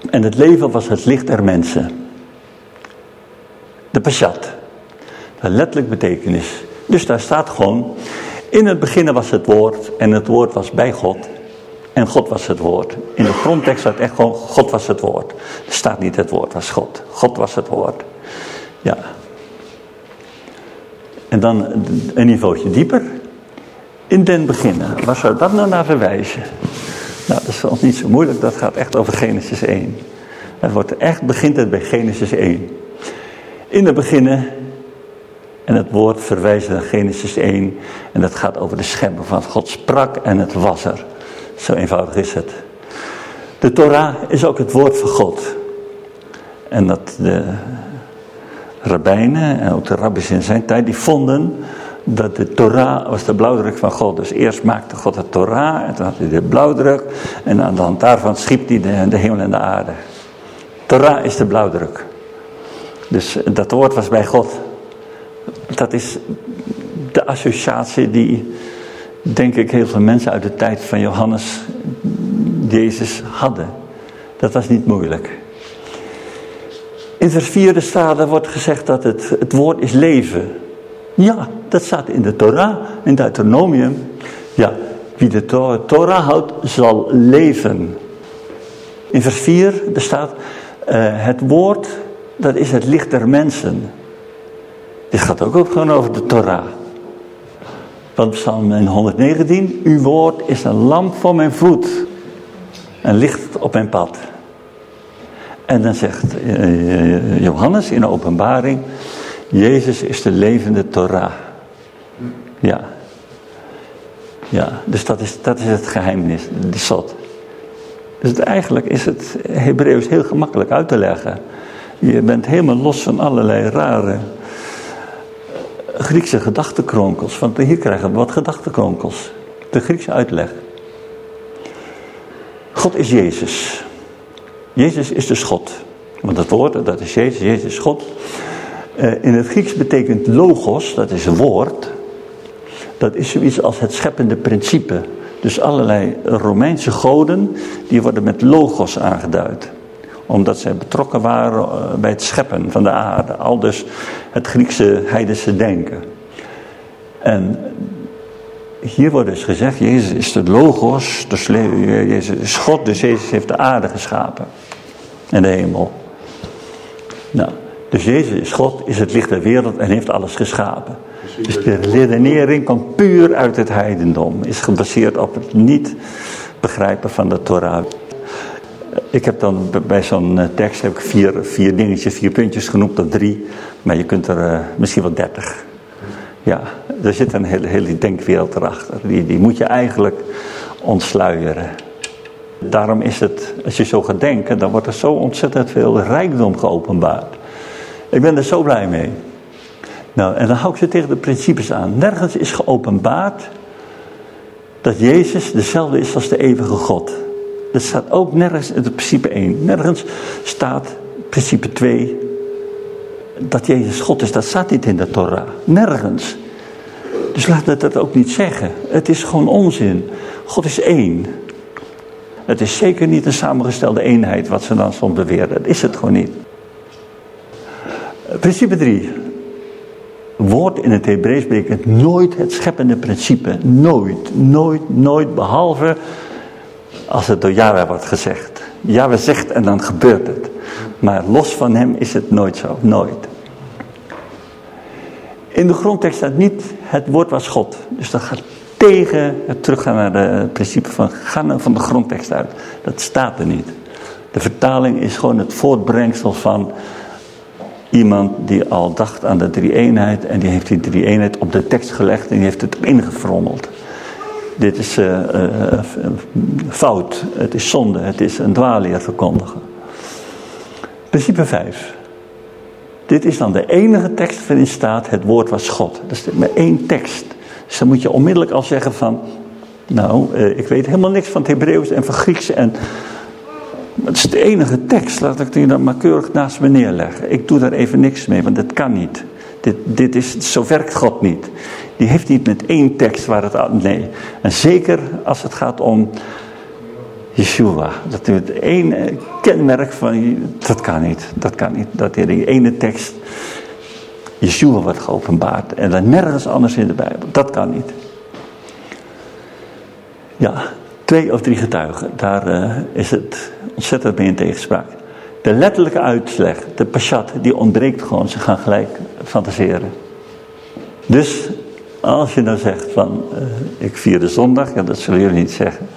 En het leven was het licht der mensen. De Peshat. De letterlijk betekenis. Dus daar staat gewoon, in het begin was het woord en het woord was bij God. En God was het woord. In de grondtekst staat echt gewoon, God was het woord. Er staat niet het woord was God. God was het woord. Ja. En dan een niveautje dieper. In den beginnen. Waar zou dat nou naar verwijzen? Nou, dat is wel niet zo moeilijk. Dat gaat echt over Genesis 1. Het wordt echt, begint het bij Genesis 1. In het beginnen. En het woord verwijst naar Genesis 1. En dat gaat over de schepping van God sprak en het was er. Zo eenvoudig is het. De Torah is ook het woord van God. En dat de rabbijnen en ook de rabbis in zijn tijd, die vonden dat de Torah was de blauwdruk van God. Dus eerst maakte God de Torah en toen had hij de blauwdruk. En aan de hand daarvan schiep hij de, de hemel en de aarde. Torah is de blauwdruk. Dus dat woord was bij God. Dat is de associatie die, denk ik, heel veel mensen uit de tijd van Johannes, Jezus hadden. Dat was niet moeilijk. In vers 4 staat, wordt gezegd dat het, het woord is leven. Ja, dat staat in de Torah, in Deuteronomium. Ja, wie de Torah houdt, zal leven. In vers 4 er staat, uh, het woord, dat is het licht der mensen. Dit gaat ook gewoon over de Torah. Want Psalm 119, uw woord is een lamp voor mijn voet. Een licht op mijn pad. En dan zegt uh, Johannes in de openbaring, Jezus is de levende Torah. Ja. Ja, dus dat is, dat is het geheimnis, de zot. Dus eigenlijk is het Hebreeuws heel gemakkelijk uit te leggen. Je bent helemaal los van allerlei rare Griekse gedachtenkronkels. Want hier krijgen we wat gedachtenkronkels. De Griekse uitleg. God is Jezus. Jezus is dus God. Want dat woord, dat is Jezus, Jezus is God. Uh, in het Grieks betekent logos, dat is een woord. Dat is zoiets als het scheppende principe. Dus allerlei Romeinse goden, die worden met logos aangeduid. Omdat zij betrokken waren uh, bij het scheppen van de aarde. Al dus het Griekse heidense denken. En hier wordt dus gezegd, Jezus is de logos, dus Jezus is God, dus Jezus heeft de aarde geschapen. En de hemel. Nou, dus Jezus is God, is het licht der wereld en heeft alles geschapen. Dus de redenering komt puur uit het heidendom. Is gebaseerd op het niet begrijpen van de Torah. Ik heb dan bij zo'n eh, tekst heb ik vier, vier dingetjes, vier puntjes genoemd, of drie. Maar je kunt er uh, misschien wel dertig. Ja, er zit een hele, hele denkwereld erachter. Die, die moet je eigenlijk ontsluieren. Daarom is het, als je zo gaat denken, dan wordt er zo ontzettend veel rijkdom geopenbaard. Ik ben er zo blij mee. Nou, en dan hou ik ze tegen de principes aan. Nergens is geopenbaard dat Jezus dezelfde is als de eeuwige God. Dat staat ook nergens in het principe 1. Nergens staat principe 2 dat Jezus God is. Dat staat niet in de Torah. Nergens. Dus laat het dat ook niet zeggen. Het is gewoon onzin. God is één. Het is zeker niet een samengestelde eenheid wat ze dan soms beweren. Dat is het gewoon niet. Principe 3. Woord in het Hebreeuws betekent nooit het scheppende principe. Nooit, nooit, nooit. Behalve als het door Yahweh wordt gezegd. Yahweh zegt en dan gebeurt het. Maar los van hem is het nooit zo. Nooit. In de grondtekst staat niet het woord was God. Dus dat gaat tegen het teruggaan naar het principe van gaan van de grondtekst uit. Dat staat er niet. De vertaling is gewoon het voortbrengsel van iemand die al dacht aan de drie-eenheid en die heeft die drie-eenheid op de tekst gelegd en die heeft het erin gefrommeld. Dit is uh, uh, fout, het is zonde, het is een dwaalleer verkondigen. Principe 5. Dit is dan de enige tekst waarin staat het woord was God. Dat is maar één tekst. Dus dan moet je onmiddellijk al zeggen van, nou, uh, ik weet helemaal niks van het Hebreeuws en van Grieks en het is de enige tekst, laat ik die dan maar keurig naast me neerleggen. Ik doe daar even niks mee, want dat kan niet. Dit, dit is, zo werkt God niet. Die heeft niet met één tekst waar het aan, nee. En zeker als het gaat om Yeshua. Dat is het ene kenmerk van, dat kan niet, dat kan niet. Dat in die ene tekst Yeshua wordt geopenbaard. En dan nergens anders in de Bijbel. Dat kan niet. Ja, twee of drie getuigen, daar uh, is het ontzettend mee in tegenspraak. De letterlijke uitleg, de pashat, die ontbreekt gewoon. Ze gaan gelijk fantaseren. Dus als je nou zegt van, uh, ik vier de zondag, ja, dat zullen jullie niet zeggen.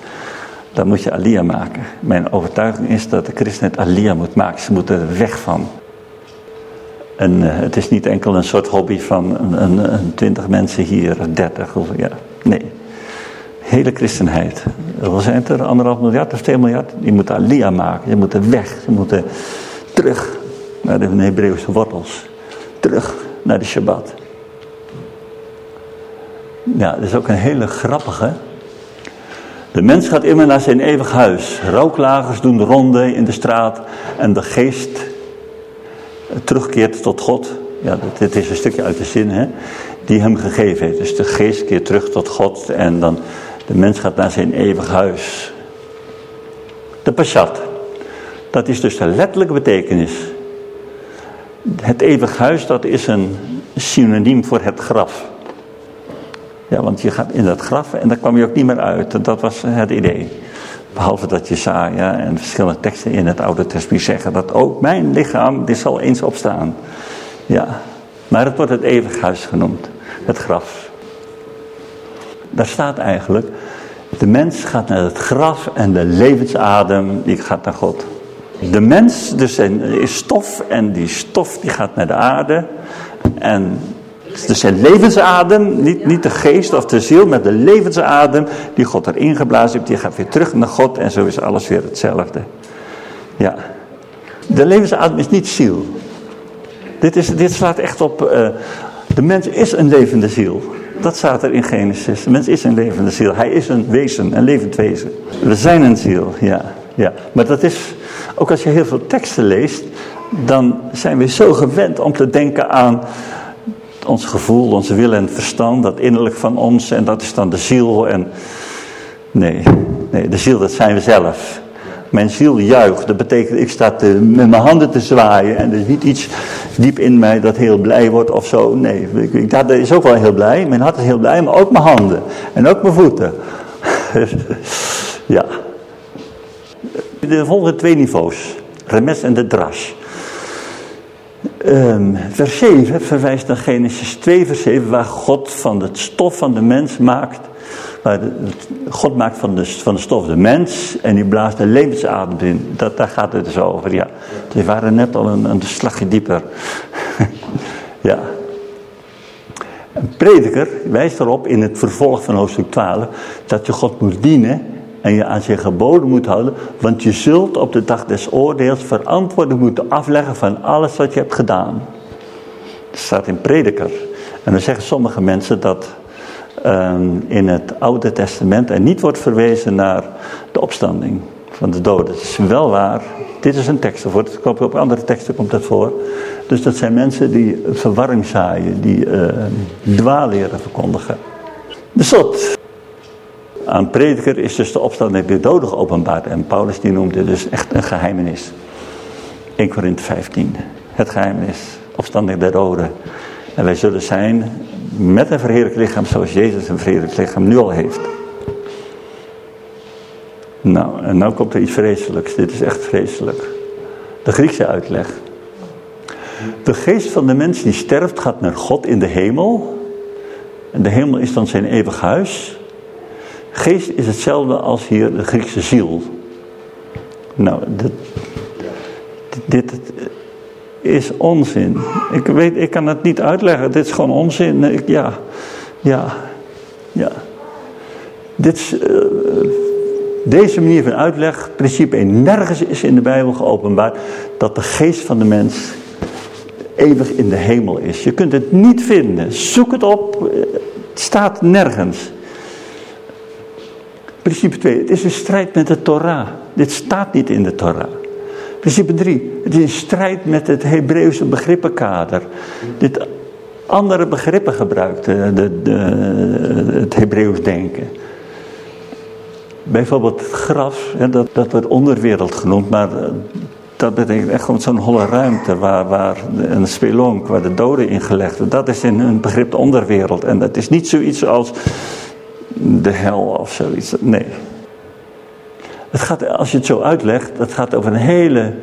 Dan moet je alia maken. Mijn overtuiging is dat de christen het alia moet maken. Ze moeten er weg van. En uh, het is niet enkel een soort hobby van een, een, een twintig mensen hier, dertig ja. Nee. Hele christenheid. Er zijn er anderhalf miljard of twee miljard. Die moeten alia maken. Ze moeten weg. Ze moeten terug naar de Hebreeuwse wortels. Terug naar de Shabbat. Ja, dat is ook een hele grappige. De mens gaat immer naar zijn eeuwig huis. Rooklagers doen de ronde in de straat. En de geest terugkeert tot God. Ja, dit is een stukje uit de zin, hè. Die hem gegeven heeft. Dus de geest keert terug tot God. En dan de mens gaat naar zijn eeuwig huis. De Pashat. Dat is dus de letterlijke betekenis. Het eeuwig huis, dat is een synoniem voor het graf. Ja, want je gaat in dat graf en daar kwam je ook niet meer uit. Dat was het idee. Behalve dat Jesaja en verschillende teksten in het Oude Testament zeggen dat ook mijn lichaam, dit zal eens opstaan. Ja, maar het wordt het eeuwig huis genoemd. Het graf. Daar staat eigenlijk, de mens gaat naar het graf en de levensadem die gaat naar God. De mens dus is stof en die stof die gaat naar de aarde. En dus zijn levensadem, niet, niet de geest of de ziel, maar de levensadem die God erin geblazen heeft, die gaat weer terug naar God en zo is alles weer hetzelfde. Ja. De levensadem is niet ziel. Dit, is, dit slaat echt op, uh, de mens is een levende ziel. Dat staat er in Genesis. De mens is een levende ziel. Hij is een wezen, een levend wezen. We zijn een ziel, ja. ja. Maar dat is, ook als je heel veel teksten leest, dan zijn we zo gewend om te denken aan ons gevoel, onze wil en verstand, dat innerlijk van ons en dat is dan de ziel. En nee, nee, de ziel dat zijn we zelf. Mijn ziel juicht, dat betekent ik sta met mijn handen te zwaaien en er is niet iets diep in mij dat heel blij wordt of zo. Nee, ik, dat is ook wel heel blij, mijn hart is heel blij, maar ook mijn handen en ook mijn voeten. ja. De volgende twee niveaus, remes en de drash. Um, vers 7 verwijst naar Genesis 2 vers 7 waar God van het stof van de mens maakt. Waar de, God maakt van de, van de stof de mens en die blaast de levensadem in. Dat, daar gaat het dus over, ja. We waren net al een, een slagje dieper. ja. Een prediker wijst erop in het vervolg van hoofdstuk 12 dat je God moet dienen en je aan zijn geboden moet houden, want je zult op de dag des oordeels verantwoording moeten afleggen van alles wat je hebt gedaan. Dat staat in prediker. En dan zeggen sommige mensen dat um, in het Oude Testament er niet wordt verwezen naar de opstanding van de doden. Dat is wel waar. Dit is een tekst. Het op andere teksten komt dat voor. Dus dat zijn mensen die verwarring zaaien, die uh, dwaalleren verkondigen. De slot aan prediker is dus de opstanding der doden geopenbaard. En Paulus die noemde dus echt een geheimenis. 1 Korinthe 15. Het geheimenis. Opstanding der doden. En wij zullen zijn met een verheerlijk lichaam zoals Jezus een verheerlijk lichaam nu al heeft. Nou, en nou komt er iets vreselijks. Dit is echt vreselijk. De Griekse uitleg. De geest van de mens die sterft gaat naar God in de hemel. En de hemel is dan zijn eeuwig huis. Geest is hetzelfde als hier de Griekse ziel. Nou, dit, dit is onzin. Ik weet, ik kan het niet uitleggen. Dit is gewoon onzin. Ja, ja, ja. Dit uh, deze manier van uitleg, principe 1, nergens is in de Bijbel geopenbaard dat de geest van de mens eeuwig in de hemel is. Je kunt het niet vinden. Zoek het op. Het staat nergens. Principe 2. Het is een strijd met de Torah. Dit staat niet in de Torah. Principe 3. Het is een strijd met het Hebreeuwse begrippenkader. Dit andere begrippen gebruikt, de, de, de, het Hebreeuws denken. Bijvoorbeeld het graf, dat, dat wordt onderwereld genoemd, maar eh, dat betekent echt gewoon zo'n holle ruimte waar, waar een spelonk, waar de doden in gelegd worden. Dat is in hun begrip de onderwereld. En dat is niet zoiets als de hel of zoiets. Nee. Het gaat, als je het zo uitlegt, het gaat over een hele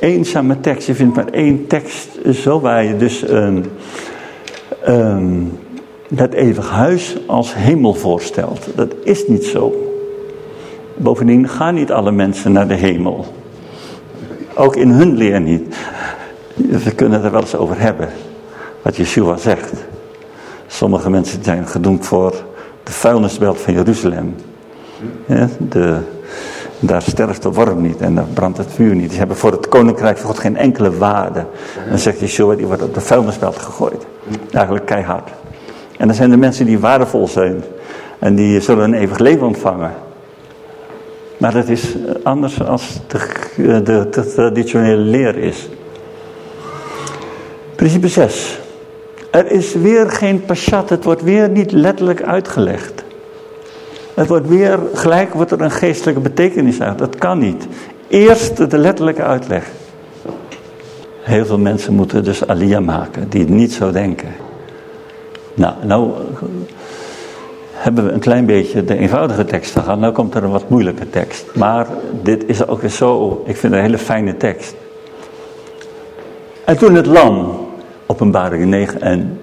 eenzame tekst. Je vindt maar één tekst zo waar je dus um, um, dat eeuwig huis als hemel voorstelt. Dat is niet zo. Bovendien gaan niet alle mensen naar de hemel. Ook in hun leer niet. We kunnen het er wel eens over hebben. Wat Yeshua zegt. Sommige mensen zijn gedoemd voor de vuilnisbelt van Jeruzalem. De, daar sterft de worm niet en daar brandt het vuur niet. Die hebben voor het koninkrijk van God geen enkele waarde. Dan zegt Yeshua, die wordt op de vuilnisbelt gegooid. Eigenlijk keihard. En dan zijn er mensen die waardevol zijn. En die zullen een eeuwig leven ontvangen. Maar dat is anders als de, de, de traditionele leer is. Principe 6. Er is weer geen pashat, het wordt weer niet letterlijk uitgelegd. Het wordt weer, gelijk wordt er een geestelijke betekenis uit. Dat kan niet. Eerst de letterlijke uitleg. Heel veel mensen moeten dus alia maken, die het niet zo denken. Nou, nou hebben we een klein beetje de eenvoudige tekst gehad. Nu komt er een wat moeilijke tekst. Maar dit is ook zo, ik vind een hele fijne tekst. En toen het lam, openbaringen 9 en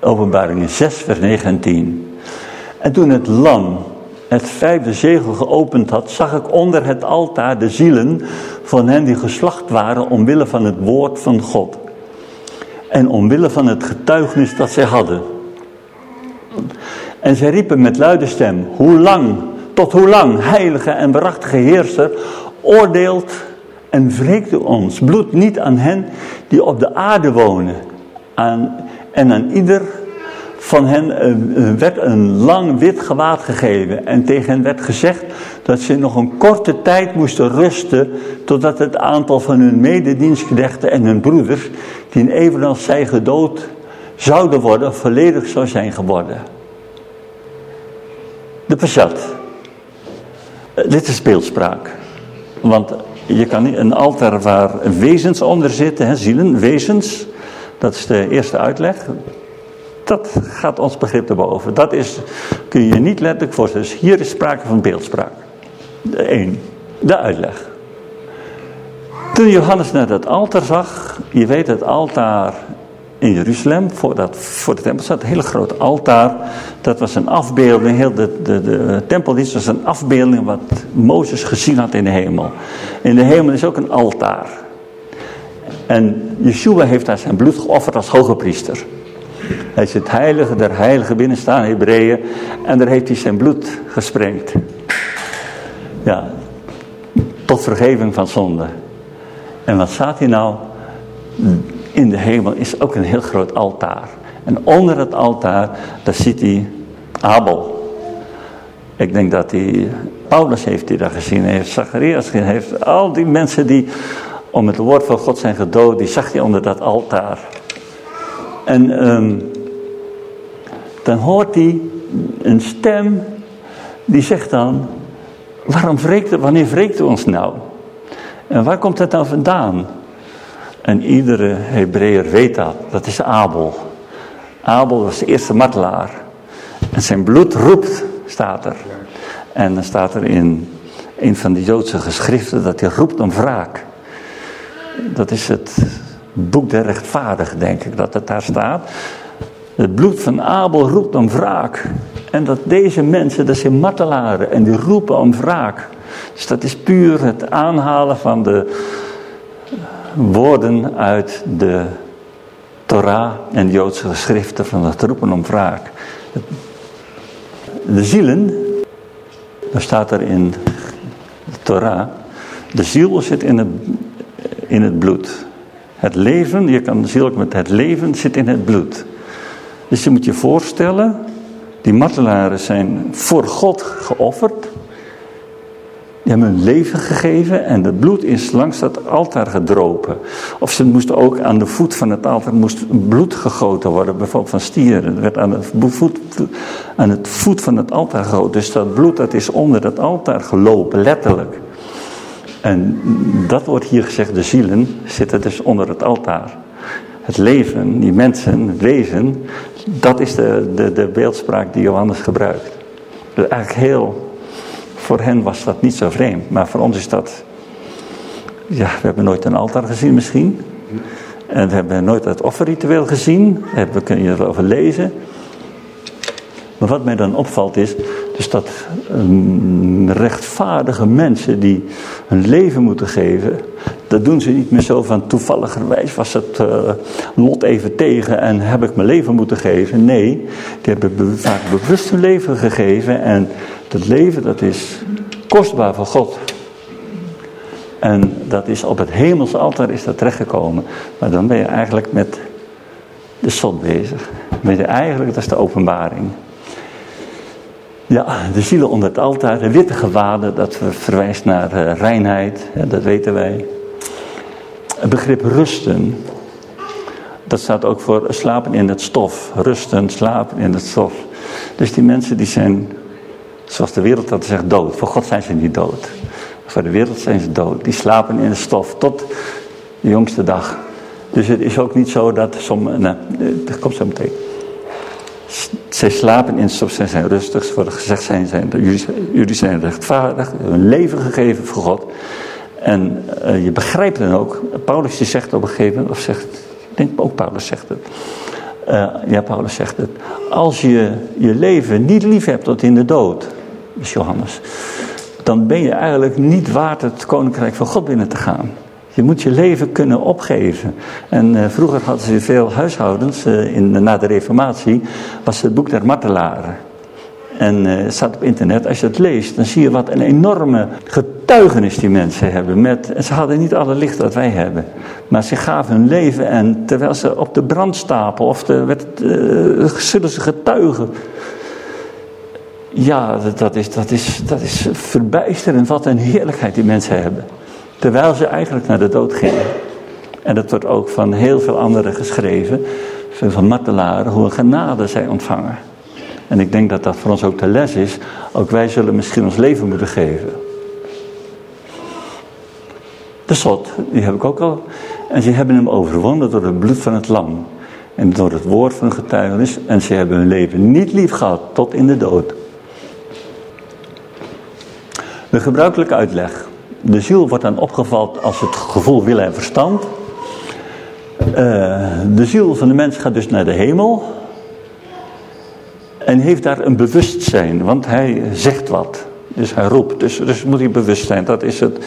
openbaringen 6 vers 9 en 10. En toen het lam het vijfde zegel geopend had, zag ik onder het altaar de zielen van hen die geslacht waren omwille van het woord van God. En omwille van het getuigenis dat zij hadden. En zij riepen met luide stem, hoe lang, tot hoe lang, heilige en waarachtige heerser, oordeelt en wreekt u ons bloed niet aan hen die op de aarde wonen. Aan, en aan ieder van hen werd een lang wit gewaad gegeven. En tegen hen werd gezegd dat ze nog een korte tijd moesten rusten. Totdat het aantal van hun mededienstknechten en hun broeders, die evenals zij gedood zouden worden, volledig zou zijn geworden. De Peshat. Dit is beeldspraak. Want je kan niet een altaar waar wezens onder zitten, hè, zielen, wezens. Dat is de eerste uitleg. Dat gaat ons begrip erboven. Dat is, kun je niet letterlijk voorstellen. Dus hier is sprake van beeldspraak. Een, de uitleg. Toen Johannes naar dat altaar zag, je weet het altaar in Jeruzalem, voor, dat, voor de tempel staat een hele grote altaar. Dat was een afbeelding, heel de, de, de tempeldienst was een afbeelding wat Mozes gezien had in de hemel. In de hemel is ook een altaar. En Yeshua heeft daar zijn bloed geofferd als hoge priester. Hij is het heilige der heiligen binnenstaan, Hebreeën. En daar heeft hij zijn bloed gesprengd. Ja, tot vergeving van zonde. En wat staat hier nou? in de hemel is ook een heel groot altaar. En onder het altaar, daar ziet hij Abel. Ik denk dat hij, Paulus heeft hij daar gezien, heeft Zacharias gezien, heeft al die mensen die om het woord van God zijn gedood, die zag hij onder dat altaar. En um, dan hoort hij een stem die zegt dan, waarom wreekt, wanneer wreekt u ons nou? En waar komt dat nou vandaan? En iedere Hebreeër weet dat. Dat is Abel. Abel was de eerste martelaar. En zijn bloed roept, staat er. En dan staat er in een van de Joodse geschriften dat hij roept om wraak. Dat is het boek der rechtvaardigen, denk ik dat het daar staat. Het bloed van Abel roept om wraak. En dat deze mensen, dat zijn martelaren en die roepen om wraak. Dus dat is puur het aanhalen van de woorden uit de Torah en de Joodse geschriften van het roepen om wraak. De zielen, daar staat er in de Torah, de ziel zit in het, in het bloed. Het leven, je kan ziel ook met het leven zit in het bloed. Dus je moet je voorstellen, die martelaren zijn voor God geofferd. Die hebben hun leven gegeven en het bloed is langs dat altaar gedropen. Of ze moesten ook aan de voet van het altaar moest bloed gegoten worden, bijvoorbeeld van stieren. Er werd aan het, voet, aan het voet van het altaar gegoten. Dus dat bloed dat is onder dat altaar gelopen, letterlijk. En dat wordt hier gezegd, de zielen zitten dus onder het altaar. Het leven, die mensen, het wezen, dat is de, de, de beeldspraak die Johannes gebruikt. Dus eigenlijk heel, voor hen was dat niet zo vreemd. Maar voor ons is dat, ja, we hebben nooit een altaar gezien misschien. En we hebben nooit het offerritueel gezien. Daar kun je erover lezen. Maar wat mij dan opvalt is, dus dat rechtvaardige mensen die hun leven moeten geven, dat doen ze niet meer zo van toevalligerwijs was het uh, lot even tegen en heb ik mijn leven moeten geven. Nee, die hebben vaak bewust hun leven gegeven en dat leven dat is kostbaar voor God. En dat is op het hemelse altaar is dat terechtgekomen. Maar dan ben je eigenlijk met de zon bezig. Dan ben je eigenlijk, dat is de openbaring. Ja, de zielen onder het altaar, de witte gewaden, dat verwijst naar uh, reinheid, dat weten wij. Het begrip rusten, dat staat ook voor slapen in het stof. Rusten, slapen in het stof. Dus die mensen die zijn, zoals de wereld dat zegt, dood. Voor God zijn ze niet dood. Voor de wereld zijn ze dood. Die slapen in het stof tot de jongste dag. Dus het is ook niet zo dat sommige, nou, dat komt zo meteen. Zij slapen in stof, zij zijn rustig. Ze worden gezegd, zijn, zijn, jullie, zijn rechtvaardig, hun leven gegeven voor God. En uh, je begrijpt dan ook, Paulus die zegt op een gegeven moment, of zegt, ik denk ook Paulus zegt het. Uh, ja, Paulus zegt het. Als je je leven niet lief hebt tot in de dood, is Johannes, dan ben je eigenlijk niet waard het koninkrijk van God binnen te gaan. Je moet je leven kunnen opgeven. En uh, vroeger hadden ze veel huishoudens, uh, in, na de reformatie, was het boek der martelaren. En uh, het staat op internet, als je het leest, dan zie je wat een enorme getuigenis die mensen hebben. Met, en ze hadden niet alle licht dat wij hebben. Maar ze gaven hun leven en terwijl ze op de brandstapel, of de, zullen ze getuigen. Ja, dat is, dat, is, dat is verbijsterend wat een heerlijkheid die mensen hebben. Terwijl ze eigenlijk naar de dood gingen. En dat wordt ook van heel veel anderen geschreven. Van martelaren, hoe een genade zij ontvangen. En ik denk dat dat voor ons ook de les is. Ook wij zullen misschien ons leven moeten geven. De slot, die heb ik ook al. En ze hebben hem overwonnen door het bloed van het lam. En door het woord van getuigenis. En ze hebben hun leven niet lief gehad tot in de dood. De gebruikelijke uitleg. De ziel wordt dan opgevat als het gevoel wil en verstand. Uh, de ziel van de mens gaat dus naar de hemel. En heeft daar een bewustzijn, want hij zegt wat. Dus hij roept, dus, dus moet hij bewust zijn. Dat is het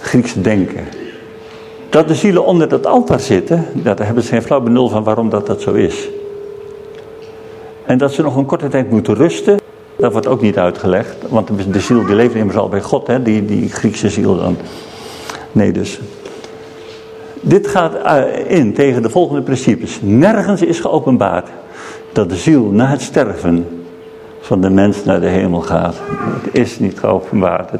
Griekse denken. Dat de zielen onder dat altaar zitten, daar hebben ze geen flauw benul van waarom dat, dat zo is. En dat ze nog een korte tijd moeten rusten. Dat wordt ook niet uitgelegd, want de ziel die leeft immers al bij God, hè? Die, die Griekse ziel dan. Nee, dus. Dit gaat eh, in tegen de volgende principes. Nergens is geopenbaard dat de ziel na het sterven van de mens naar de hemel gaat. Het is niet geopenbaard.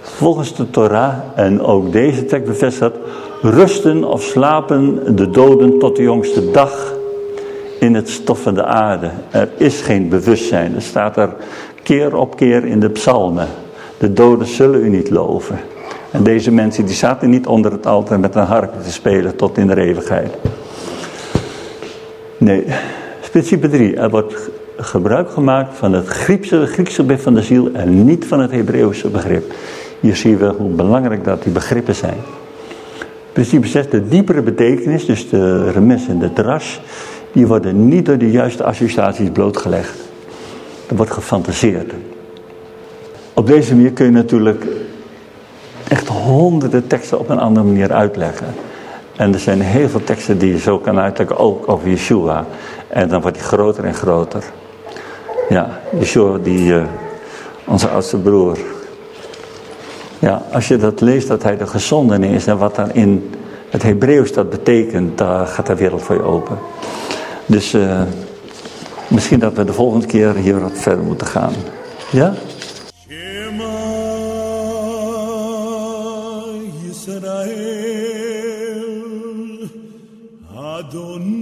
Volgens de Torah, en ook deze tekst bevestigt rusten of slapen de doden tot de jongste dag in het stof van de aarde. Er is geen bewustzijn. Er staat er keer op keer in de psalmen. De doden zullen u niet loven. En deze mensen die zaten niet onder het altaar met een harp te spelen tot in de eeuwigheid. Nee, principe 3. Er wordt gebruik gemaakt van het Griekse, Griekse begrip van de ziel en niet van het Hebreeuwse begrip. Hier zien we hoe belangrijk dat die begrippen zijn. Principe 6, de diepere betekenis, dus de remes en de dras, die worden niet door de juiste associaties blootgelegd. Er wordt gefantaseerd. Op deze manier kun je natuurlijk echt honderden teksten op een andere manier uitleggen. En er zijn heel veel teksten die je zo kan uitleggen, ook over Yeshua. En dan wordt hij groter en groter. Ja, Yeshua, die, uh, onze oudste broer. Ja, als je dat leest, dat hij de gezonde is en wat dan in het Hebreeuws dat betekent, daar gaat de wereld voor je open. Dus uh, misschien dat we de volgende keer hier wat verder moeten gaan. Ja? Adonai